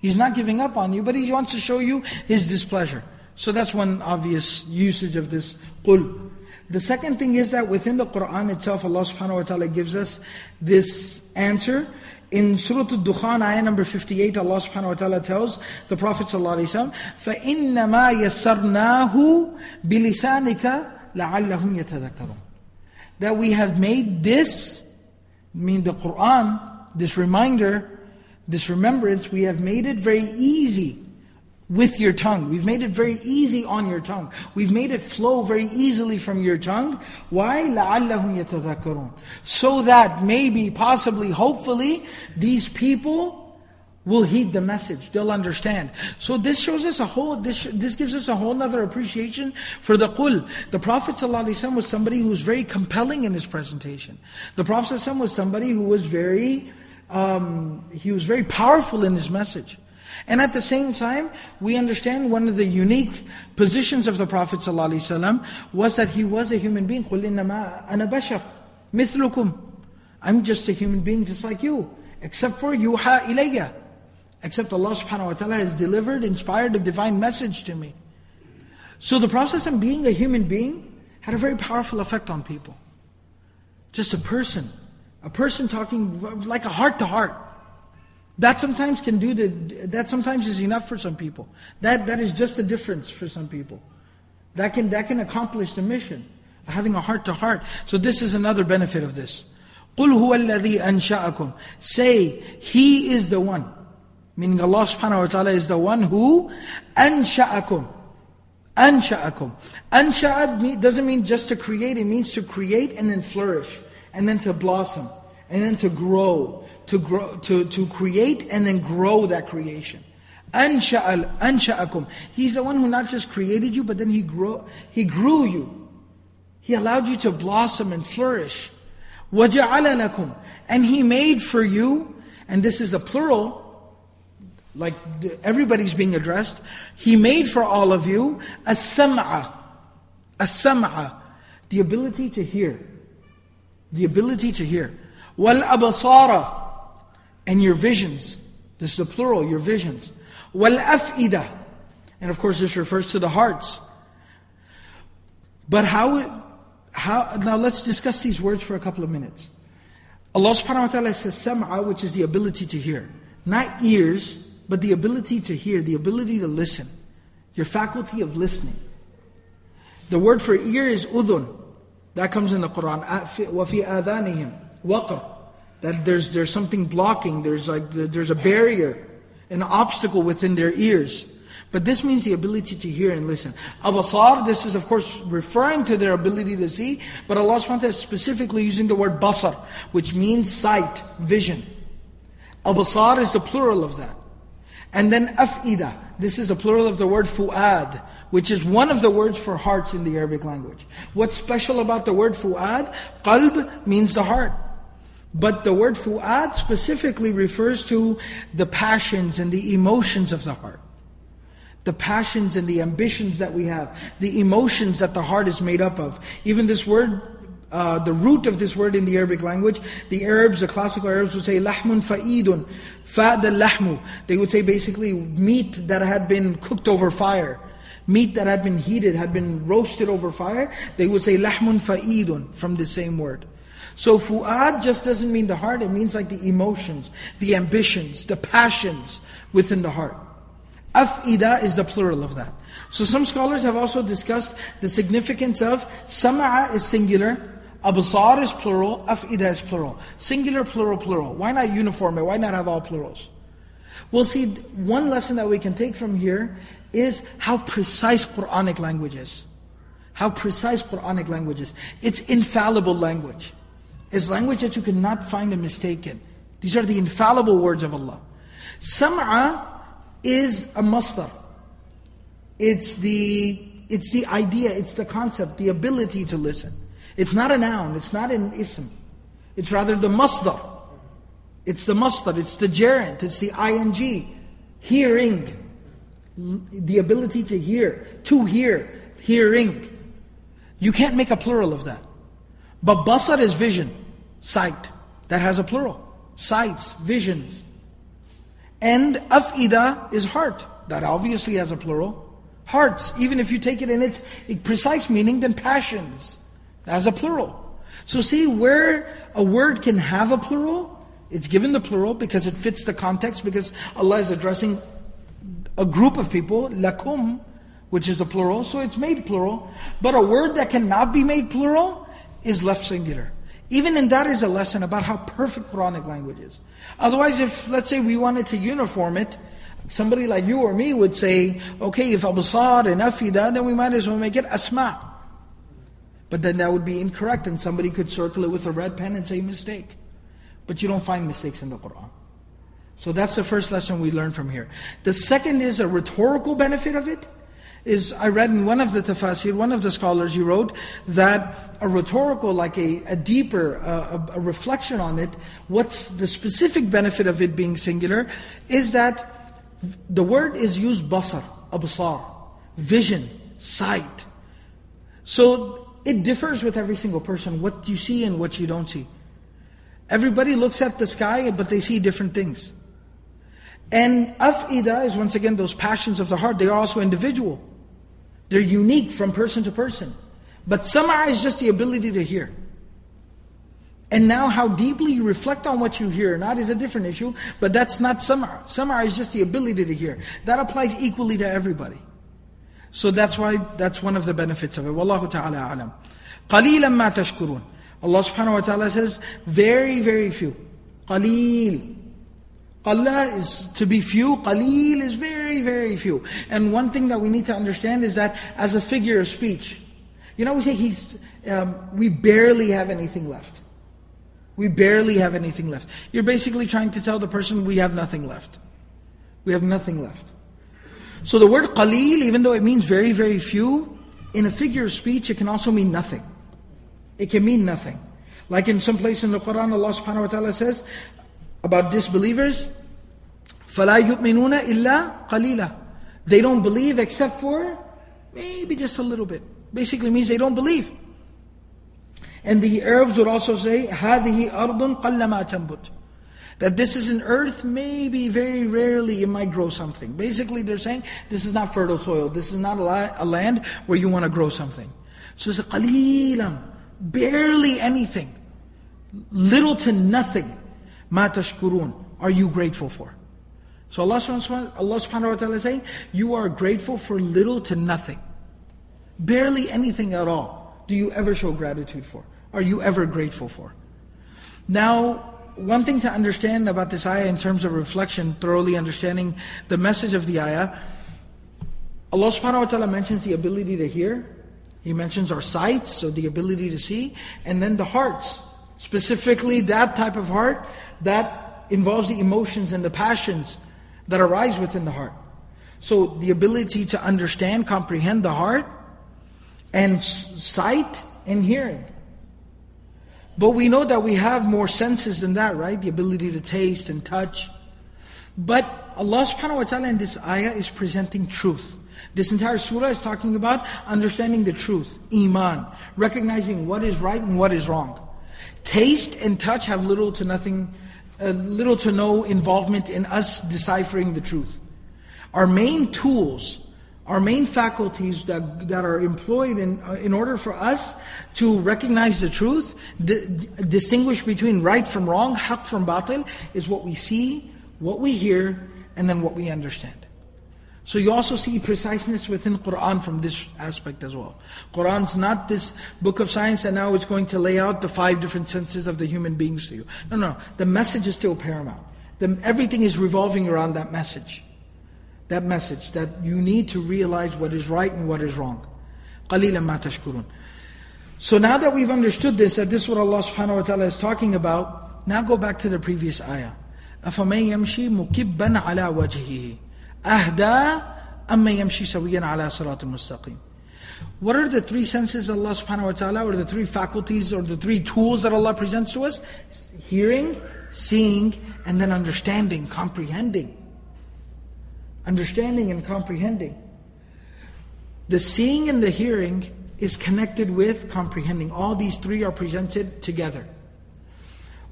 He's not giving up on you, but he wants to show you his displeasure. So that's one obvious usage of this qul. The second thing is that within the Quran itself, Allah subhanahu wa ta'ala gives us this answer. In Surah Al-Dukhan, ayah number 58, Allah subhanahu wa ta'ala tells the Prophet sallallahu alayhi wa sallam, فَإِنَّمَا يَسَّرْنَاهُ بِلِسَانِكَ لَعَلَّهُمْ يَتَذَكَّرُونَ that we have made this, I mean the Quran, this reminder, this remembrance, we have made it very easy with your tongue. We've made it very easy on your tongue. We've made it flow very easily from your tongue. Why? لَعَلَّهُمْ يَتَذَكَّرُونَ So that maybe, possibly, hopefully, these people will heed the message. They'll understand. So this shows us a whole, this, this gives us a whole other appreciation for the qul. The Prophet ﷺ was somebody who was very compelling in his presentation. The Prophet ﷺ was somebody who was very, um, he was very powerful in his message. And at the same time, we understand one of the unique positions of the Prophet ﷺ was that he was a human being. قُلْ إِنَّمَا أَنَا بَشَرٌ مِثْلُكُمْ I'm just a human being just like you. Except for يُوحَى إِلَيَّ Except Allah subhanahu wa ta'ala has delivered, inspired a divine message to me. So the process of being a human being had a very powerful effect on people. Just a person. A person talking like a heart to heart. That sometimes can do the, that sometimes is enough for some people. That, that is just the difference for some people. That can, that can accomplish the mission. Having a heart to heart. So this is another benefit of this. قُلْ هُوَ الَّذِي أَنْشَأَكُمْ Say, He is the one. Meaning Allah subhanahu wa ta'ala is the one who ansha'akum. Ansha'akum. Ansha'at doesn't mean just to create, it means to create and then flourish, and then to blossom, and then to grow, to grow, to, to create and then grow that creation. Ansha'al, ansha'akum. He's the one who not just created you, but then He grew, He grew you. He allowed you to blossom and flourish. وَجَعَلَ لَكُمْ And He made for you, and this is a plural, like everybody's being addressed, He made for all of you a sam'a, a sam'a, the ability to hear, the ability to hear. Wal abasara, and your visions. This is the plural, your visions. Wal afida, and of course this refers to the hearts. But how, how, now let's discuss these words for a couple of minutes. Allah subhanahu wa ta'ala says sam'a, which is the ability to hear. Not ears, but the ability to hear, the ability to listen, your faculty of listening. The word for ear is udhun. That comes in the Quran. وَفِي آذَانِهِمْ وَقْرٌ That there's, there's something blocking, there's, like, there's a barrier, an obstacle within their ears. But this means the ability to hear and listen. Abasar, this is of course referring to their ability to see, but Allah SWT is specifically using the word basar, which means sight, vision. Abasar is the plural of that. And then af'ida. This is a plural of the word fu'ad, which is one of the words for hearts in the Arabic language. What's special about the word fu'ad? Qalb means the heart. But the word fu'ad specifically refers to the passions and the emotions of the heart. The passions and the ambitions that we have, the emotions that the heart is made up of. Even this word uh, the root of this word in the Arabic language, the Arabs, the classical Arabs would say lahmun fa'idun, fa the lahmu. They would say basically meat that had been cooked over fire. Meat that had been heated, had been roasted over fire. They would say lahmun fa'idun from the same word. So fu'ad just doesn't mean the heart, it means like the emotions, the ambitions, the passions within the heart. Af'ida is the plural of that. So some scholars have also discussed the significance of sama'a is singular, Absar is plural, af'ida is plural. Singular, plural, plural. Why not uniform it? Why not have all plurals? Well, see, one lesson that we can take from here is how precise Quranic language is. How precise Quranic language is. It's infallible language. It's language that you cannot find a mistake in. These are the infallible words of Allah. Sam'a is a masdar. It's the, it's the idea, it's the concept, the ability to listen. It's not a noun, it's not an ism. It's rather the masdar. It's the masdar, it's the gerund, it's the ing. Hearing. The ability to hear. To hear. Hearing. You can't make a plural of that. But basar is vision, sight. That has a plural. Sights, visions. And afida is heart. That obviously has a plural. Hearts, even if you take it in its precise meaning, then passions as a plural. So see where a word can have a plural, it's given the plural because it fits the context, because Allah is addressing a group of people, lakum, which is the plural, so it's made plural. But a word that cannot be made plural is left singular. Even in that is a lesson about how perfect Quranic language is. Otherwise, if, let's say, we wanted to uniform it, Somebody like you or me would say, okay, if absar and afida, then we might as well make it asma. But then that would be incorrect, and somebody could circle it with a red pen and say mistake. But you don't find mistakes in the Quran. So that's the first lesson we learn from here. The second is a rhetorical benefit of it. Is I read in one of the tafsir, one of the scholars, he wrote that a rhetorical, like a, a deeper, a, a reflection on it, what's the specific benefit of it being singular, is that the word is used basar, absar, vision, sight. So it differs with every single person, what you see and what you don't see. Everybody looks at the sky, but they see different things. And afida is once again those passions of the heart, they are also individual. They're unique from person to person. But sama is just the ability to hear. And now how deeply you reflect on what you hear, not is a different issue, but that's not sama. Sama is just the ability to hear. That applies equally to everybody. So that's why, that's one of the benefits of it. Wallahu ta'ala alam. قَلِيلًا مَا تَشْكُرُونَ Allah subhanahu wa ta'ala says, very, very few. قَلِيل Qalla is to be few, qaleel is very, very few. And one thing that we need to understand is that as a figure of speech, you know, we say he's, um, we barely have anything left. We barely have anything left. You're basically trying to tell the person we have nothing left. We have nothing left. So the word qaleel, even though it means very, very few, in a figure of speech, it can also mean nothing. It can mean nothing. Like in some place in the Quran, Allah subhanahu wa ta'ala says, about disbelievers, فَلَا يُؤْمِنُونَ إِلَّا قَلِيلًا They don't believe except for maybe just a little bit. Basically means they don't believe. And the Arabs would also say, هَذِهِ أَرْضٌ قَلَّمَا تَنْبُتْ that this is an earth, maybe very rarely you might grow something. Basically, they're saying this is not fertile soil. This is not a, land where you want to grow something. So it's a qalilan, barely anything, little to nothing. Ma tashkurun, are you grateful for? So Allah subhanahu wa ta'ala is saying, you are grateful for little to nothing. Barely anything at all do you ever show gratitude for? Are you ever grateful for? Now, one thing to understand about this ayah in terms of reflection, thoroughly understanding the message of the ayah, Allah subhanahu wa ta'ala mentions the ability to hear. He mentions our sights, so the ability to see, and then the hearts. Specifically, that type of heart that involves the emotions and the passions that arise within the heart. So, the ability to understand, comprehend the heart, and sight and hearing. But we know that we have more senses than that, right? The ability to taste and touch. But Allah subhanahu wa ta'ala in this ayah is presenting truth. This entire surah is talking about understanding the truth, iman, recognizing what is right and what is wrong. Taste and touch have little to nothing, uh, little to no involvement in us deciphering the truth. Our main tools, our main faculties that, that are employed in, uh, in order for us to recognize the truth, di- distinguish between right from wrong, haq from batil, is what we see, what we hear, and then what we understand. So you also see preciseness within Quran from this aspect as well. Quran's not this book of science and now it's going to lay out the five different senses of the human beings to you. No, no, the message is still paramount. The, everything is revolving around that message That message, that you need to realize what is right and what is wrong. قَلِيلًا مَا تَشْكُرُونَ So now that we've understood this, that this is what Allah subhanahu wa ta'ala is talking about, now go back to the previous ayah. أَفَمَنْ يَمْشِي مُكِبًّا عَلَى وَجْهِهِ أهدى أما يمشي سويا على صراط مستقيم What are the three senses Allah subhanahu wa ta'ala, or the three faculties, or the three tools that Allah presents to us? Hearing, seeing, and then understanding, comprehending. Understanding and comprehending. The seeing and the hearing is connected with comprehending. All these three are presented together.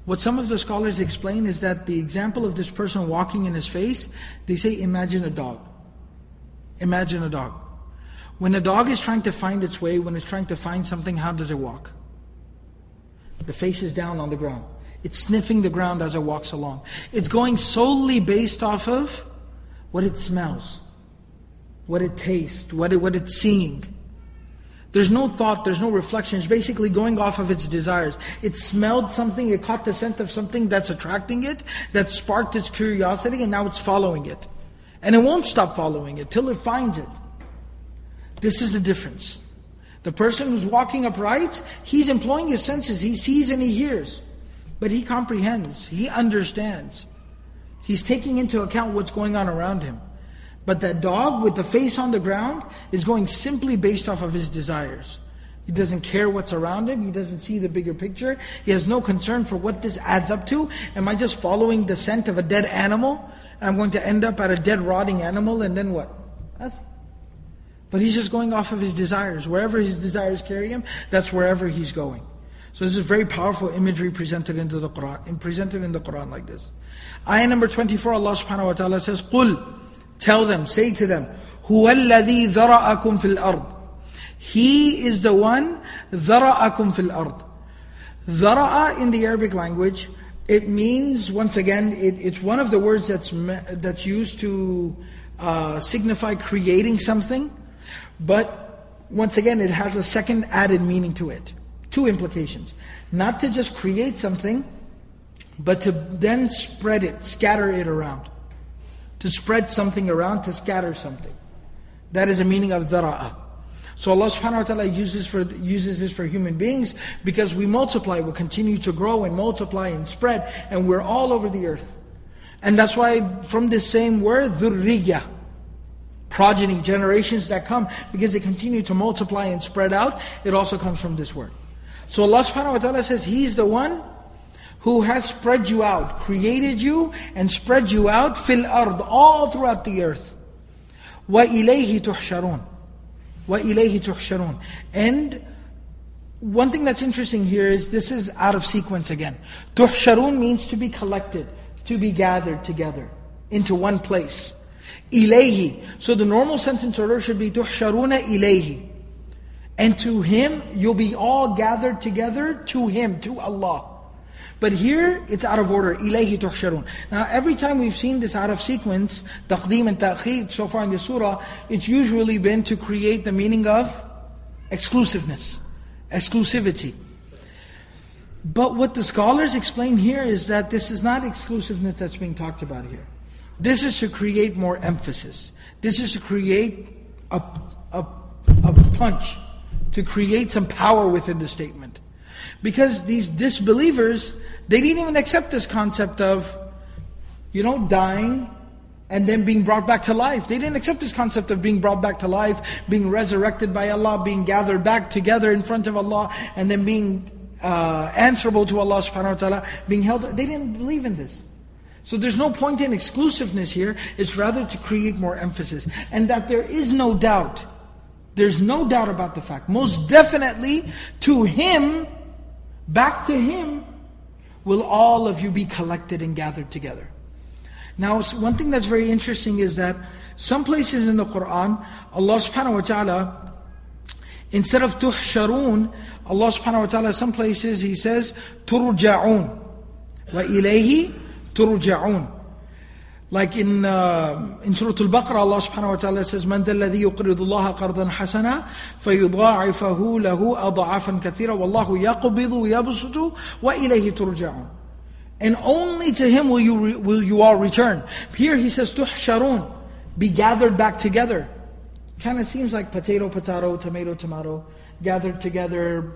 What some of the scholars explain is that the example of this person walking in his face, they say, imagine a dog. Imagine a dog. When a dog is trying to find its way, when it's trying to find something, how does it walk? The face is down on the ground. It's sniffing the ground as it walks along. It's going solely based off of what it smells, what it tastes, what, it, what it's seeing. There's no thought, there's no reflection. It's basically going off of its desires. It smelled something, it caught the scent of something that's attracting it, that sparked its curiosity, and now it's following it. And it won't stop following it till it finds it. This is the difference. The person who's walking upright, he's employing his senses. He sees and he hears. But he comprehends. He understands. He's taking into account what's going on around him. But that dog with the face on the ground is going simply based off of his desires. He doesn't care what's around him. He doesn't see the bigger picture. He has no concern for what this adds up to. Am I just following the scent of a dead animal? And I'm going to end up at a dead, rotting animal, and then what? But he's just going off of his desires. Wherever his desires carry him, that's wherever he's going. So this is very powerful imagery presented into the Quran, and presented in the Quran like this. Ayah number 24, Allah subhanahu wa ta'ala says, قُلْ Tell them, say to them, هُوَ الَّذِي ذَرَأَكُمْ فِي الْأَرْضِ He is the one, ذَرَأَكُمْ فِي الْأَرْضِ Dhara'a in the Arabic language, it means, once again, it, it's one of the words that's, that's used to uh, signify creating something, but once again, it has a second added meaning to it. Two implications. Not to just create something, but to then spread it, scatter it around. To spread something around, to scatter something. That is the meaning of dhara'a. So Allah subhanahu wa ta'ala uses, for, uses this for human beings because we multiply, we continue to grow and multiply and spread, and we're all over the earth. And that's why from this same word, dhurriya, progeny, generations that come, because they continue to multiply and spread out, it also comes from this word. So Allah subhanahu wa ta'ala says He's the one who has spread you out, created you and spread you out fil ard, all throughout the earth. وَإِلَيْهِ تُحْشَرُونَ وَإِلَيْهِ تُحْشَرُونَ And one thing that's interesting here is this is out of sequence again. تُحْشَرُون means to be collected, to be gathered together into one place. إِلَيْهِ So the normal sentence order should be تُحْشَرُونَ إِلَيْهِ And to Him, you'll be all gathered together to Him, to Allah. But here, it's out of order. إِلَيْهِ تُحْشَرُونَ Now, every time we've seen this out of sequence, تَقْدِيم and تَأْخِير, so far in the surah, it's usually been to create the meaning of exclusiveness, exclusivity. But what the scholars explain here is that this is not exclusiveness that's being talked about here. This is to create more emphasis. This is to create a, a, a punch to create some power within the statement. Because these disbelievers, they didn't even accept this concept of, you know, dying and then being brought back to life. They didn't accept this concept of being brought back to life, being resurrected by Allah, being gathered back together in front of Allah, and then being uh, answerable to Allah subhanahu wa ta'ala, being held. They didn't believe in this. So there's no point in exclusiveness here. It's rather to create more emphasis. And that there is no doubt. There's no doubt about the fact. Most definitely, to Him, back to Him, will all of you be collected and gathered together. Now, one thing that's very interesting is that some places in the Quran, Allah subhanahu wa ta'ala, instead of tuhsharun, Allah subhanahu wa ta'ala, some places He says, turja'un. Wa ilayhi turja'un. Like in, uh, in Surah Al-Baqarah, Allah subhanahu wa ta'ala says, من ذا الذي يقرض الله قرضا حسنا فيضاعفه له أضعافا كثيرا والله يقبض ويبسط وإليه ترجعون. And only to Him will you, will you all return. Here He says, تحشرون, be gathered back together. Kind of seems like potato, potato, tomato, tomato, gathered together,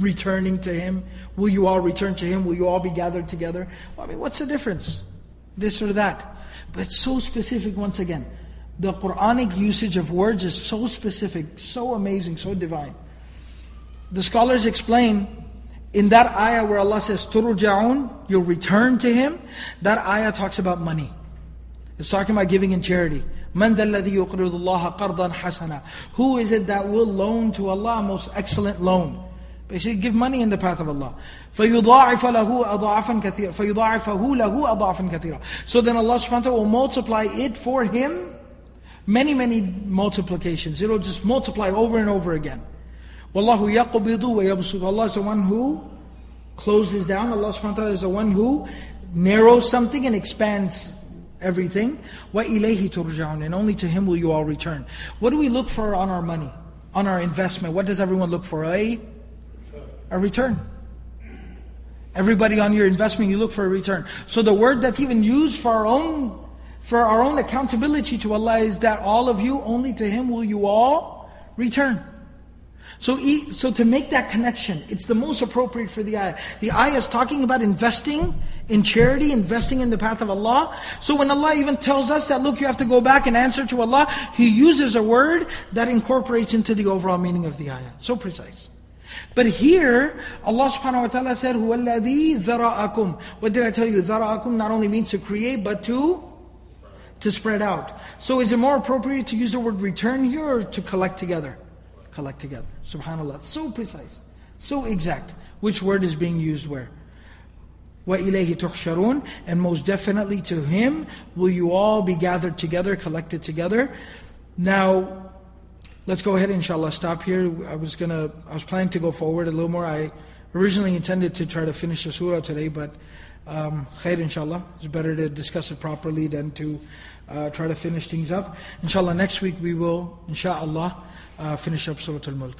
returning to Him. Will you all return to Him? Will you all be gathered together? Well, I mean, what's the difference? This or that. But it's so specific once again. The Quranic usage of words is so specific, so amazing, so divine. The scholars explain in that ayah where Allah says, "Turja'un," you'll return to Him, that ayah talks about money. It's talking about giving in charity. Man Who is it that will loan to Allah most excellent loan? Basically, give money in the path of Allah. فَيُضَاعِفَ لَهُ أَضَعَفًا كَثِيرًا فَيُضَاعِفَهُ لَهُ أَضَعَفًا كَثِيرًا So then Allah subhanahu wa ta'ala will multiply it for him many, many multiplications. It'll just multiply over and over again. وَاللَّهُ يَقْبِضُ وَيَبْسُطُ Allah is the one who closes down. Allah subhanahu wa ta'ala is the one who narrows something and expands everything. وَإِلَيْهِ تُرْجَعُونَ And only to Him will you all return. What do we look for on our money? On our investment? What does everyone look for? A a return. Everybody on your investment, you look for a return. So the word that's even used for our own for our own accountability to Allah is that all of you, only to Him will you all return. So, so to make that connection, it's the most appropriate for the ayah. The ayah is talking about investing in charity, investing in the path of Allah. So when Allah even tells us that, look, you have to go back and answer to Allah, He uses a word that incorporates into the overall meaning of the ayah. So precise. But here, Allah subhanahu wa ta'ala said, هُوَ الَّذِي ذَرَأَكُمْ What did I tell you? ذَرَأَكُمْ not only means to create, but to to spread out. So is it more appropriate to use the word return here or to collect together? Collect together. Subhanallah. So precise. So exact. Which word is being used where? وَإِلَيْهِ تُحْشَرُونَ And most definitely to Him will you all be gathered together, collected together. Now, let's go ahead inshallah stop here. I was gonna, I was planning to go forward a little more. I originally intended to try to finish the surah today, but um, khair inshallah. It's better to discuss it properly than to uh, try to finish things up. Inshallah, next week we will, inshallah, uh, finish up Surah Al-Mulk.